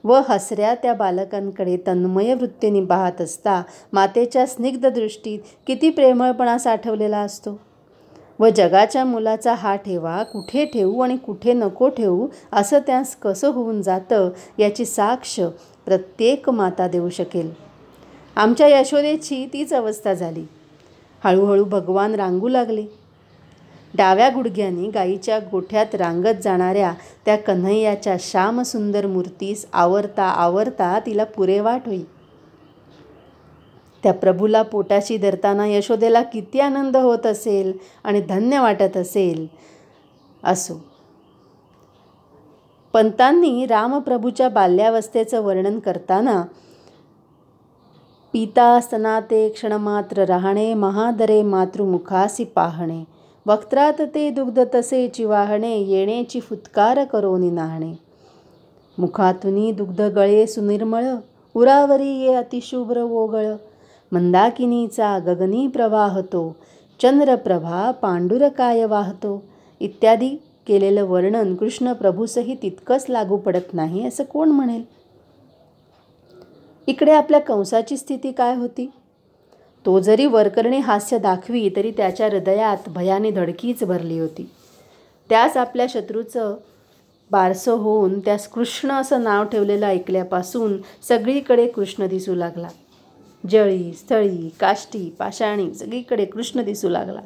व हसऱ्या त्या बालकांकडे तन्मय वृत्तीने पाहत असता मातेच्या स्निग्ध दृष्टीत किती प्रेमळपणा साठवलेला असतो. व जगाच्या मुलाचा हा ठेवा कुठे ठेवू आणि कुठे नको ठेवू असं त्यास कसं होऊन जातं याची साक्ष प्रत्येक माता देऊ शकेल. आमच्या यशोदेची तीच अवस्था झाली. हळूहळू भगवान रांगू लागले. डाव्या गुडघ्याने गाईच्या गोठ्यात रांगत जाणाऱ्या त्या कन्हैयाच्या श्यामसुंदर मूर्तीस आवरता आवरता तिला पुरे वाट होई. त्या प्रभूला पोटाशी धरताना यशोदेला किती आनंद होत असेल आणि धन्य वाटत असेल असो. पंतांनी रामप्रभूच्या बाल्यावस्थेचं वर्णन करताना पिता स्तनाते क्षणमात्र राहणे महादरे मातृमुखासी पाहणे वक्त्रात ते दुग्ध तसे चिवाहणे येण्याची फुत्कार करो नाहणे मुखातुनी दुग्ध गळे सुनिर्मळ उरावरी ये अतिशुभ्र ओगळ मंदाकिनीचा गगनी प्रवाहतो चंद्रप्रभा पांडुरकाय वाहतो? इत्यादी केलेलं वर्णन कृष्ण प्रभूसही तितकंच लागू पडत नाही असं कोण म्हणेल? इकडे आपल्या कंसाची स्थिती काय होती? तो जरी वरकरणी हास्य दाखवी तरी त्याच्या हृदयात भयाने धडकीच भरली होती. त्यास आपल्या शत्रूचं बारसं होऊन त्यास कृष्ण असं नाव ठेवलेलं ऐकल्यापासून सगळीकडे कृष्ण दिसू लागला. जळी स्थळी काष्टी पाषाणी सगळीकडे कृष्ण दिसू लागला.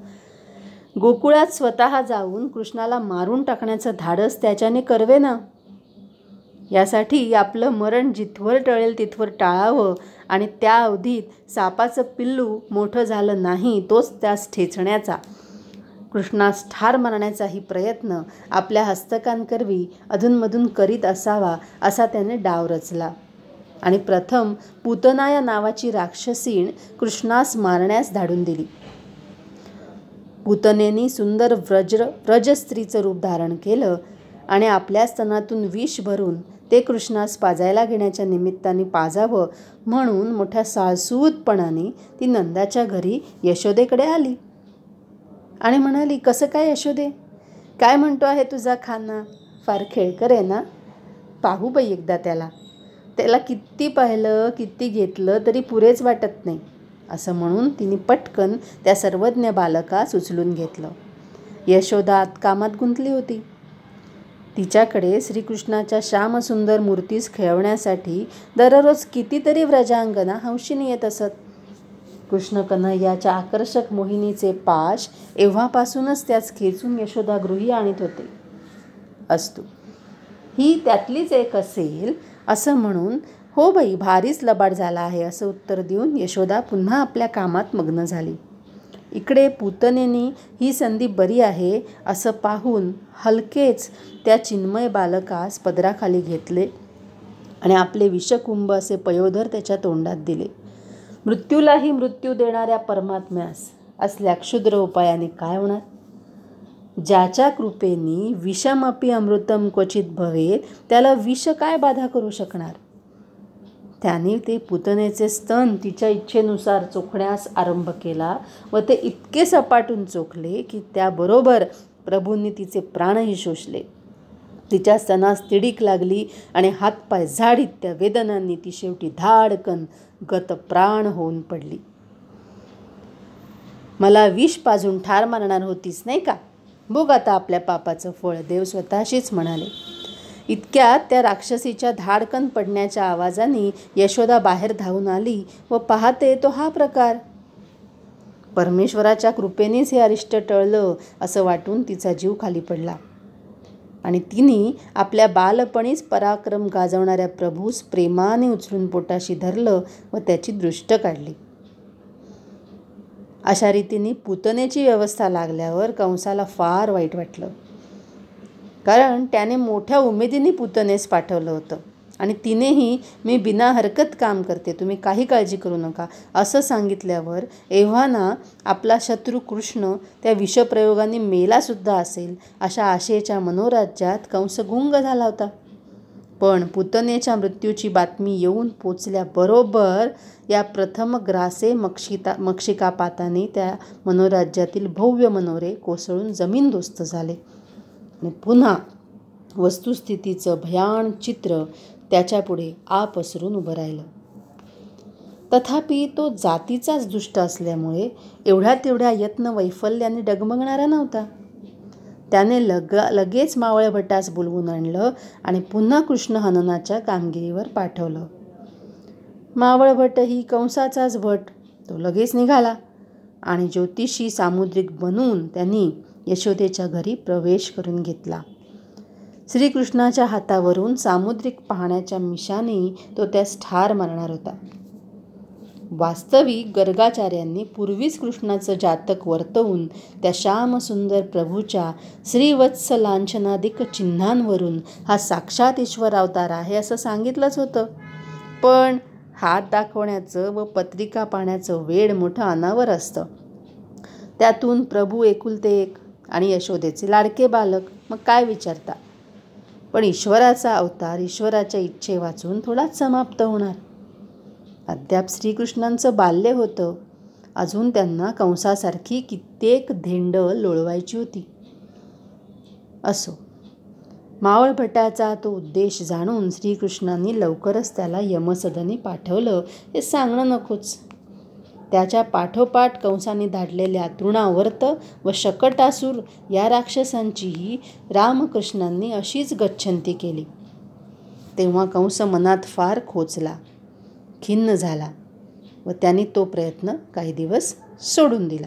गोकुळात स्वतः जाऊन कृष्णाला मारून टाकण्याचं धाडस त्याच्याने करवे ना? यासाठी आपलं मरण जिथवर टळेल तिथवर टाळावं आणि त्या अवधीत सापाचं पिल्लू मोठं झालं नाही तोच त्यास ठेचण्याचा. कृष्णास ठार मारण्याचाही प्रयत्न आपल्या हस्तकांकरवी अधूनमधून करीत असावा असा त्याने डाव रचला. आणि प्रथम पूतना या नावाची राक्षसीण कृष्णास मारण्यास धाडून दिली. पूतनेनी सुंदर व्रज्र व्रजस्त्रीचं रूप धारण केलं आणि आपल्या स्तनातून विष भरून ते कृष्णास पाजायला घेण्याच्या निमित्ताने पाजावं म्हणून मोठ्या साळसूतपणाने ती नंदाच्या घरी यशोदेकडे आली. आणि म्हणाली कसं काय यशोदे? काय म्हणतो आहे तुझा खाना? फार खेळकर आहे ना? पाहू बाई एकदा त्याला. त्याला किती पाहिलं किती घेतलं तरी पुरेच वाटत नाही. असं म्हणून तिने पटकन त्या सर्वज्ञ बालकास उचलून घेतलं. यशोदा कामात गुंतली होती. तिच्याकडे श्रीकृष्णाच्या श्यामसुंदर मूर्तीस खेळवण्यासाठी दररोज कितीतरी व्रजांगना हौशीने येत असत. कृष्ण कन्हैयाच्या आकर्षक मोहिनीचे पाश एव्हापासूनच त्याच खेचून यशोदा गृही आणत होते. असतो ही त्यातलीच एक असेल असं म्हणून हो बाई भारीच लबाड झाला आहे असं उत्तर देऊन यशोदा पुन्हा आपल्या कामात मग्न झाली. इकडे पूतनेनी ही संधी बरी आहे असं पाहून हलकेच त्या चिन्मय बालकास पदराखाली घेतले आणि आपले विषकुंभ असे पयोधर त्याच्या तोंडात दिले. मृत्यूलाही मृत्यू देणाऱ्या परमात्म्यास असल्या क्षुद्र उपायाने काय होणार? ज्याच्या कृपेनी विषमपी अमृतम क्वचित भवेत त्याला विष काय बाधा करू शकणार? त्याने ते पुतनेचे स्तन तिच्या इच्छेनुसार चोखण्यास आरंभ केला व ते इतके सपाटून चोखले की त्याबरोबर प्रभूंनी तिचे प्राणही शोषले. तिच्या स्तनास तिडीक लागली आणि हातपाय झाडीत त्या वेदनांनी ती शेवटी धाडकन गत प्राण होऊन पडली. मला विष पाजून ठार मारणार होतीस नाही का? बघ आता आपल्या पापाचं फळ देव स्वतःशीच म्हणाले. इतक्यात त्या राक्षसीच्या धाडकन पडण्याच्या आवाजाने यशोदा बाहेर धावून आली व पाहते तो हा प्रकार. परमेश्वराच्या कृपेनेच हे अरिष्ट टळलं असं वाटून तिचा जीव खाली पडला. आणि तिने आपल्या बालपणीच पराक्रम गाजवणाऱ्या प्रभूस प्रेमाने उचलून पोटाशी धरलं व त्याची दृष्ट काढली. अशा रीतीने पुतनेची व्यवस्था लागल्यावर कंसाला फार वाईट वाटलं. कारण त्याने मोठ्या उमेदीने पुतनेस पाठवलं होतं. आणि तिनेही मी बिना हरकत काम करते तुम्ही काही काळजी करू नका. असं सांगितल्यावर एव्हाना आपला शत्रू कृष्ण त्या विषप्रयोगाने मेलासुद्धा असेल अशा आशेच्या मनोराज्यात कंस गुंग झाला होता. पण पुतनेच्या मृत्यूची बातमी येऊन पोचल्याबरोबर या प्रथम ग्रासे मक्षिता मक्षिकापाताने त्या मनोराज्यातील भव्य मनोरे कोसळून जमीनदोस्त झाले. पुन्हा वस्तुस्थितीचं भयान चित्र त्याच्यापुढे आ पसरून उभं राहिलं. तथापि तो जातीचाच दुष्ट असल्यामुळे एवढ्या तेवढ्या यत्न वैफल्याने डगमगणारा नव्हता. त्याने लग लगेच मावळ बोलवून आणलं आणि पुन्हा कृष्ण हननाच्या कामगिरीवर पाठवलं. मावळभट ही कंसाचाच भट तो लगेच निघाला आणि ज्योतिषी सामुद्रिक बनून त्यांनी यशोदेच्या घरी प्रवेश करून घेतला. श्रीकृष्णाच्या हातावरून सामुद्रिक पाहण्याच्या मिशाने तो त्यास ठार मारणार होता. वास्तविक गर्गाचार्यांनी पूर्वीच कृष्णाचं जातक वर्तवून त्या श्यामसुंदर प्रभूच्या श्रीवत्स लांछनादिक चिन्हांवरून हा साक्षात ईश्वर अवतार आहे असं सांगितलंच होतं. पण हात दाखवण्याचं व पत्रिका पाहण्याचं वेळ मोठं अनावर असतं. त्यातून प्रभू एकुलते एक आणि यशोदेचे लाडके बालक मग काय विचारता? पण ईश्वराचा अवतार ईश्वराच्या इच्छे वाचून थोडाच समाप्त होणार. अद्याप श्रीकृष्णांचं बाल्य होतं. अजून त्यांना कंसासारखी कित्येक धेंड लोळवायची होती. असो मावळ तो उद्देश जाणून श्रीकृष्णांनी लवकरच त्याला यमसदनी पाठवलं हे सांगणं नकोच. त्याच्या पाठोपाठ कंसाने धाडलेल्या तृणावर्त व शकटासूर या राक्षसांचीही रामकृष्णांनी अशीच गच्छंती केली. तेव्हा कंस मनात फार खोचला खिन्न झाला व त्यांनी तो प्रयत्न काही दिवस सोडून दिला.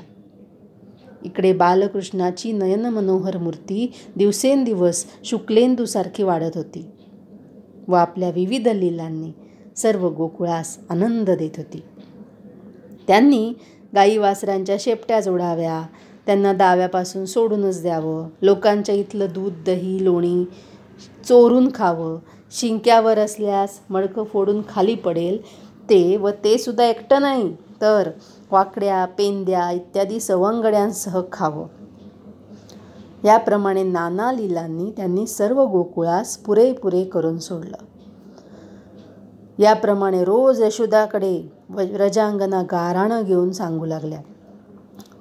इकडे बालकृष्णाची नयन मनोहर मूर्ती दिवसेंदिवस शुक्लेंदूसारखी वाढत होती व आपल्या विविध लिलांनी सर्व गोकुळास आनंद देत होती. त्यांनी गाई वासरांच्या शेपट्या जोडाव्या. त्यांना दाव्यापासून सोडूनच द्यावं. लोकांच्या इथलं दूध दही लोणी चोरून खावं. शिंक्यावर असल्यास मडकं फोडून खाली पडेल ते व ते सुद्धा एकटं नाही तर वाकड्या पेंद्या इत्यादी सवंगड्यांसह खावं. याप्रमाणे नाना लिलांनी त्यांनी सर्व गोकुळास पुरेपुरे करून सोडलं. याप्रमाणे रोज यशोदाकडे व्रजांगना गाराणं घेऊन सांगू लागल्या.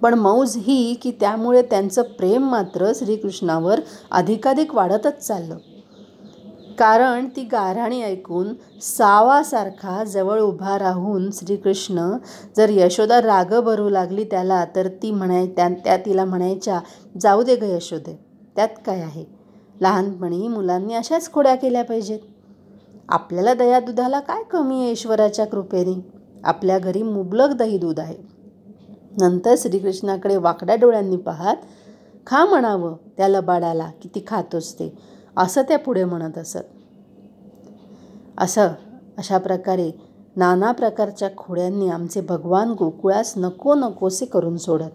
पण मौज ही की त्यामुळे त्यांचं प्रेम मात्र श्रीकृष्णावर अधिकाधिक वाढतच चाललं. कारण ती गाराणी ऐकून सावासारखा जवळ उभा राहून श्रीकृष्ण जर यशोदा राग भरू लागली त्याला तर ती म्हणाय त्या त्या तिला म्हणायच्या जाऊ दे ग यशोदे त्यात काय आहे? लहानपणी मुलांनी अशाच खोड्या केल्या पाहिजेत. आपल्याला दया दुधाला काय कमी आहे ईश्वराच्या कृपेने? आपल्या घरी मुबलक दही दूध आहे. नंतर श्रीकृष्णाकडे वाकड्या डोळ्यांनी पाहात खा म्हणावं त्या लबाडाला किती खातोच ते असं त्या पुढे म्हणत असत. असं अशा प्रकारे नाना प्रकारच्या खोड्यांनी आमचे भगवान गोकुळास नको नकोसे करून सोडत.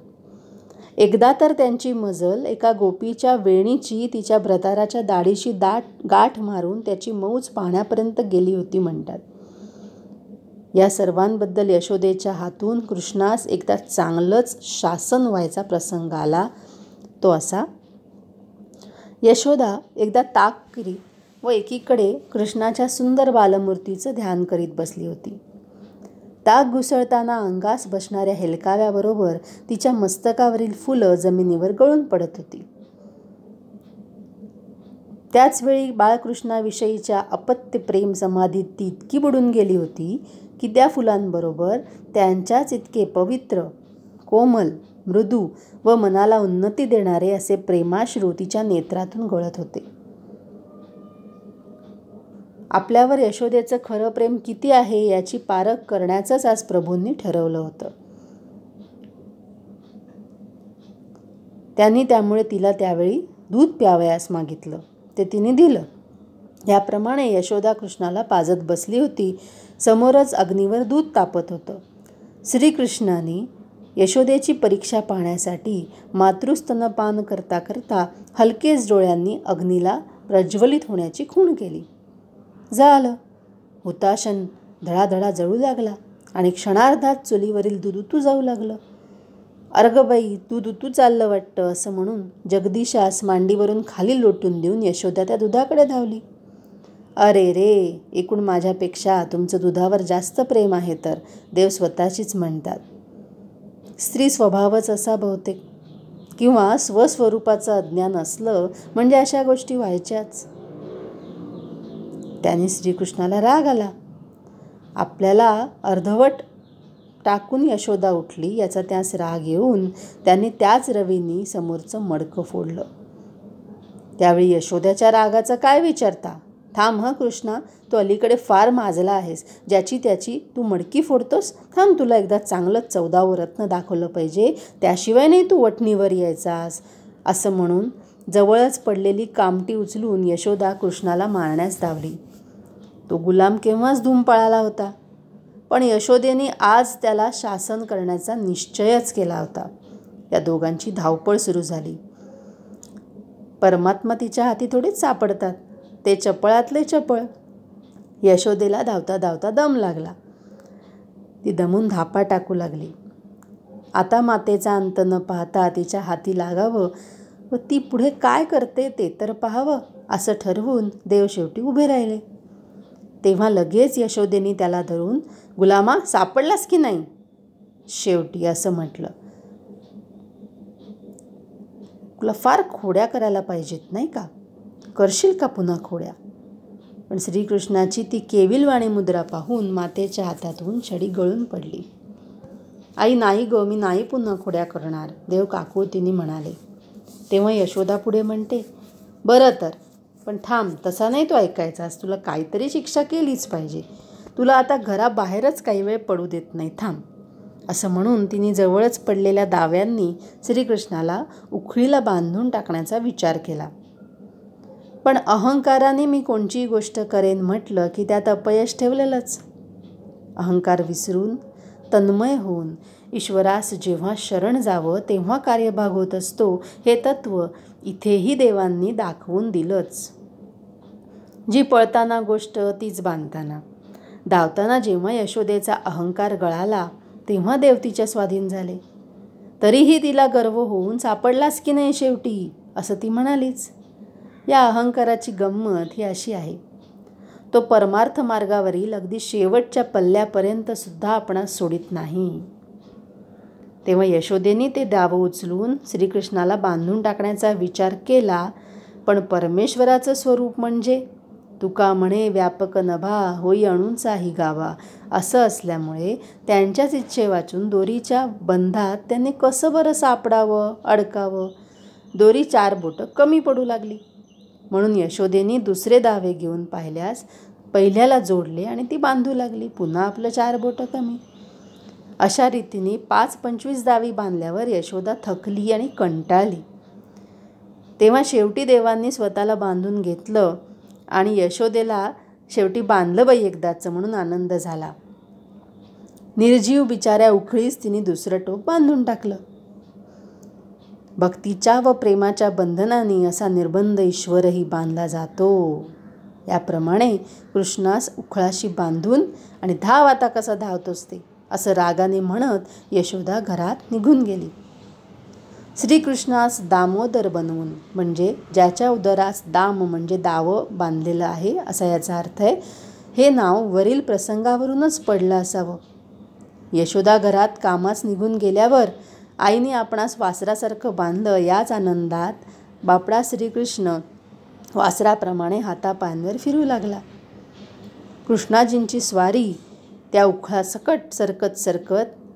एकदा तर त्यांची मजल एका गोपीच्या वेणीची तिच्या भ्रताराच्या दाढीशी दाट गाठ मारून त्याची मौज पाहण्यापर्यंत गेली होती म्हणतात. या सर्वांबद्दल यशोदेच्या हातून कृष्णास एकदा चांगलंच शासन व्हायचा प्रसंग आला. तो असा यशोदा एकदा ताक करीत व एकीकडे कृष्णाच्या सुंदर बालमूर्तीचं ध्यान करीत बसली होती. ताक घुसळताना अंगास बसणाऱ्या हेलकाव्याबरोबर तिच्या मस्तकावरील फुलं जमिनीवर गळून पडत होती. त्याचवेळी बाळकृष्णाविषयीच्या अपत्य प्रेम समाधीत ती इतकी बुडून गेली होती की त्या फुलांबरोबर त्यांच्याच इतके पवित्र कोमल मृदू व मनाला उन्नती देणारे असे प्रेमाश्रू तिच्या नेत्रातून गळत होते. आपल्यावर यशोदेचं खरं प्रेम किती आहे याची पारख करण्याचंच आज प्रभूंनी ठरवलं होतं. त्यांनी त्यामुळे तिला त्यावेळी दूध प्यावयास मागितलं. ते तिने दिलं. याप्रमाणे यशोदा कृष्णाला पाजत बसली होती. समोरच अग्नीवर दूध तापत होतं. श्रीकृष्णाने यशोदेची परीक्षा पाहण्यासाठी मातृस्तनपान करता करता हलकेच डोळ्यांनी अग्नीला प्रज्वलित होण्याची खूण केली. झालं. हुताशन धडाधडा जळू लागला आणि क्षणार्धात चुलीवरील दूध उतू जाऊ लागलं. अर्गबाई दूध उतू चाललं वाटतं असं म्हणून जगदीशास मांडीवरून खाली लोटून देऊन यशोदा त्या दुधाकडे धावली. अरे रे एकूण माझ्यापेक्षा तुमचं दुधावर जास्त प्रेम आहे तर देव स्वतःचीच म्हणतात. स्त्री स्वभावच असा बहुतेक. किंवा स्वस्वरूपाचं अज्ञान असलं म्हणजे अशा गोष्टी व्हायच्याच. त्याने श्रीकृष्णाला राग आला. आपल्याला अर्धवट टाकून यशोदा उठली याचा त्यास राग येऊन त्याने त्याच रवीनी समोरचं मडकं फोडलं. त्यावेळी यशोद्याच्या रागाचा काय विचारता? थांब हं कृष्णा तू अलीकडे फार माजला आहेस. ज्याची त्याची तू मडकी फोडतोस थांब तुला एकदा चांगलं चौदावं रत्न दाखवलं पाहिजे त्याशिवाय नाही तू वटणीवर यायचास. असं म्हणून जवळच पडलेली कामटी उचलून यशोदा कृष्णाला मारण्यास धावली. तो गुलाम केव्हाच धुमपळाला होता? पण यशोदेने आज त्याला शासन करण्याचा निश्चयच केला होता. या दोघांची धावपळ सुरू झाली. परमात्मा तिच्या हाती थोडेच सापडतात. ते चपळातले चपळ. यशोदेला धावता धावता दम लागला. ती दमून धापा टाकू लागली. आता मातेचा अंत न पाहता तिच्या हाती लागावं व ती पुढे काय करते ते तर पाहावं असं ठरवून देव शेवटी उभे राहिले. तेव्हा लगेच यशोदेनी त्याला धरून गुलामा सापडलास की नाही? शेवटी असं म्हटलं. तुला फार खोड्या करायला पाहिजेत नाही का? करशील का पुन्हा खोड्या? पण श्रीकृष्णाची ती केविलवाणी मुद्रा पाहून मातेच्या हातातून छडी गळून पडली. आई नाही ग मी नाही पुन्हा खोड्या करणार देव काकुळतीने म्हणाले. तेव्हा यशोदा पुढे म्हणते बरं तर पण थांब तसा नाही तो ऐकायचास तुला काहीतरी शिक्षा केलीच पाहिजे. तुला आता घराबाहेरच काही वेळ पडू देत नाही. थांब. असं म्हणून तिने जवळच पडलेल्या दाव्यांनी श्रीकृष्णाला उखळीला बांधून टाकण्याचा विचार केला. पण अहंकाराने मी कोणचीही गोष्ट करेन म्हटलं की त्यात अपयश ठेवलेलंच. अहंकार विसरून तन्मय होऊन ईश्वरास जेव्हा शरण जावं तेव्हा कार्यभाग होत असतो हे तत्त्व इथेही देवांनी दाखवून दिलंच. जी पळताना गोष्ट तीच बांधताना. धावताना जेव्हा यशोदेचा अहंकार गळाला तेव्हा देव तिच्या स्वाधीन झाले. तरीही तिला गर्व होऊन सापडलास की नाही शेवटी? असं ती म्हणालीच. या अहंकाराची गंमत ही अशी आहे. तो परमार्थ मार्गावरील अगदी शेवटच्या पल्ल्यापर्यंत सुद्धा आपणास सोडित नाही. तेव्हा यशोदेने ते दाव उचलून श्रीकृष्णाला बांधून टाकण्याचा विचार केला पण परमेश्वराचं स्वरूप म्हणजे? तुका म्हणे व्यापक नभा होई अणूंचाही गावा. असं असल्यामुळे त्यांच्याच इच्छे वाचून दोरीच्या बंधात त्यांनी कसं बरं सापडावं अडकावं? दोरी चार बोटं कमी पडू लागली. म्हणून यशोदेनी दुसरे दावे घेऊन पाहिल्यास पहिल्याला जोडले आणि ती बांधू लागली. पुन्हा आपलं चार बोटं कमी. अशा रीतीने पाच पंचवीस दावी बांधल्यावर यशोदा थकली आणि कंटाळली. तेव्हा शेवटी देवांनी स्वतःला बांधून घेतलं. आणि यशोदेला शेवटी बांधलं बाई एकदाचं म्हणून आनंद झाला. निर्जीव बिचाऱ्या उखळीस तिने दुसरं टोक बांधून टाकलं. भक्तीच्या व प्रेमाच्या बंधनाने असा निर्बंध ईश्वरही बांधला जातो. याप्रमाणे कृष्णास उखळाशी बांधून आणि धाव आता कसा धावतोच ते असं रागाने म्हणत यशोदा घरात निघून गेली. श्रीकृष्णास दामोदर बनवून म्हणजे ज्याच्या उदरास दाम म्हणजे दावं बांधलेलं आहे असा याचा अर्थ आहे हे नाव वरील प्रसंगावरूनच पडलं असावं. यशोदा घरात कामास निघून गेल्यावर आईने आपणास वासरासारखं बांधलं याच आनंदात बापडा श्रीकृष्ण वासराप्रमाणे हातापायांवर फिरू लागला. कृष्णाजींची स्वारी त्या उखळासकट सरकत सरकत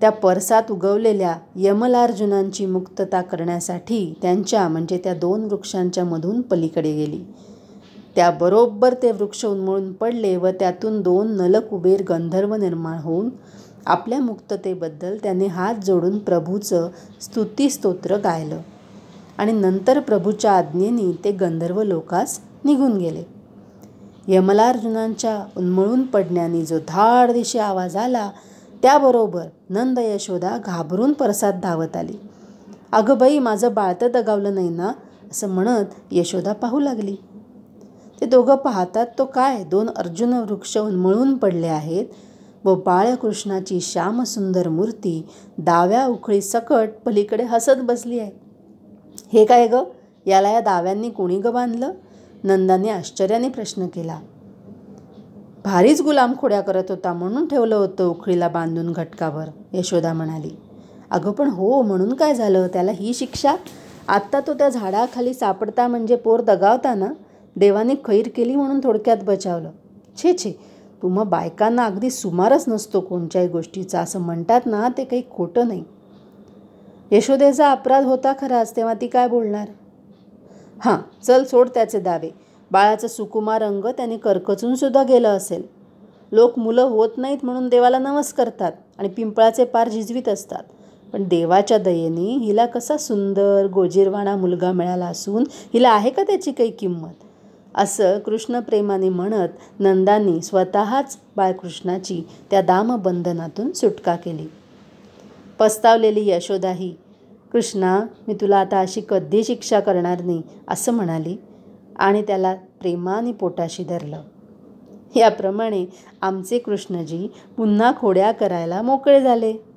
त्या परसात उगवलेल्या यमलार्जुनांची मुक्तता करण्यासाठी त्यांच्या म्हणजे त्या दोन वृक्षांच्या मधून पलीकडे गेली. त्याबरोबर ते वृक्ष उन्मळून पडले व त्यातून दोन नलकुबेर गंधर्व निर्माण होऊन आपल्या मुक्ततेबद्दल त्याने हात जोडून प्रभूचं स्तुतीस्तोत्र गायलं आणि नंतर प्रभूच्या आज्ञेने ते गंधर्व लोकास निघून गेले. यमलार्जुनांच्या उन्मळून पडण्याने जो धाड दिशे आवाज आला त्याबरोबर नंद यशोदा घाबरून परसात धावत आली. अगं बाई माझं बाळतं दगावलं नाही ना? असं म्हणत यशोदा पाहू लागली. ते दोघं पाहतात तो काय? दोन अर्जुन वृक्ष उन्मळून पडले आहेत. व बाळकृष्णाची श्यामसुंदर मूर्ती दाव्या उखळी सकट पलीकडे हसत बसली आहे. हे काय गं? याला या दाव्यांनी कोणी गं बांधलं? नंदाने आश्चर्याने प्रश्न केला. भारीच गुलामखोड्या करत होता म्हणून ठेवलं होतं उखळीला बांधून घटकावर. यशोदा म्हणाली अगं पण हो म्हणून काय झालं? त्याला ही शिक्षा? आत्ता तो त्या झाडाखाली सापडता म्हणजे पोर दगावता ना? देवाने खैर केली म्हणून थोडक्यात बचावलं. छे छे तू मग बायकांना अगदी सुमारच नसतो कोणत्याही गोष्टीचा. असं म्हणतात ना ते काही खोटं नाही. यशोदेचा अपराध होता खराच तेव्हा ती काय बोलणार? हां चल सोड त्याचे दावे. बाळाचं सुकुमार अंग त्याने कर्कचूनसुद्धा गेलं असेल. लोक मुलं होत नाहीत म्हणून देवाला नवस करतात आणि पिंपळाचे पार झिजवीत असतात. पण देवाच्या दयेने हिला कसा सुंदर गोजीरवाणा मुलगा मिळाला असून हिला आहे का त्याची काही किंमत? असं कृष्णप्रेमाने म्हणत नंदांनी स्वतःच बाळकृष्णाची त्या दामबंधनातून सुटका केली. पस्तावलेली यशोदाही कृष्णा मी तुला आता अशी कधी शिक्षा करणार नाही असं म्हणाली. आणि त्याला प्रेमाने पोटाशी धरलं. याप्रमाणे आमचे कृष्णजी पुन्हा खोड्या करायला मोकळे झाले.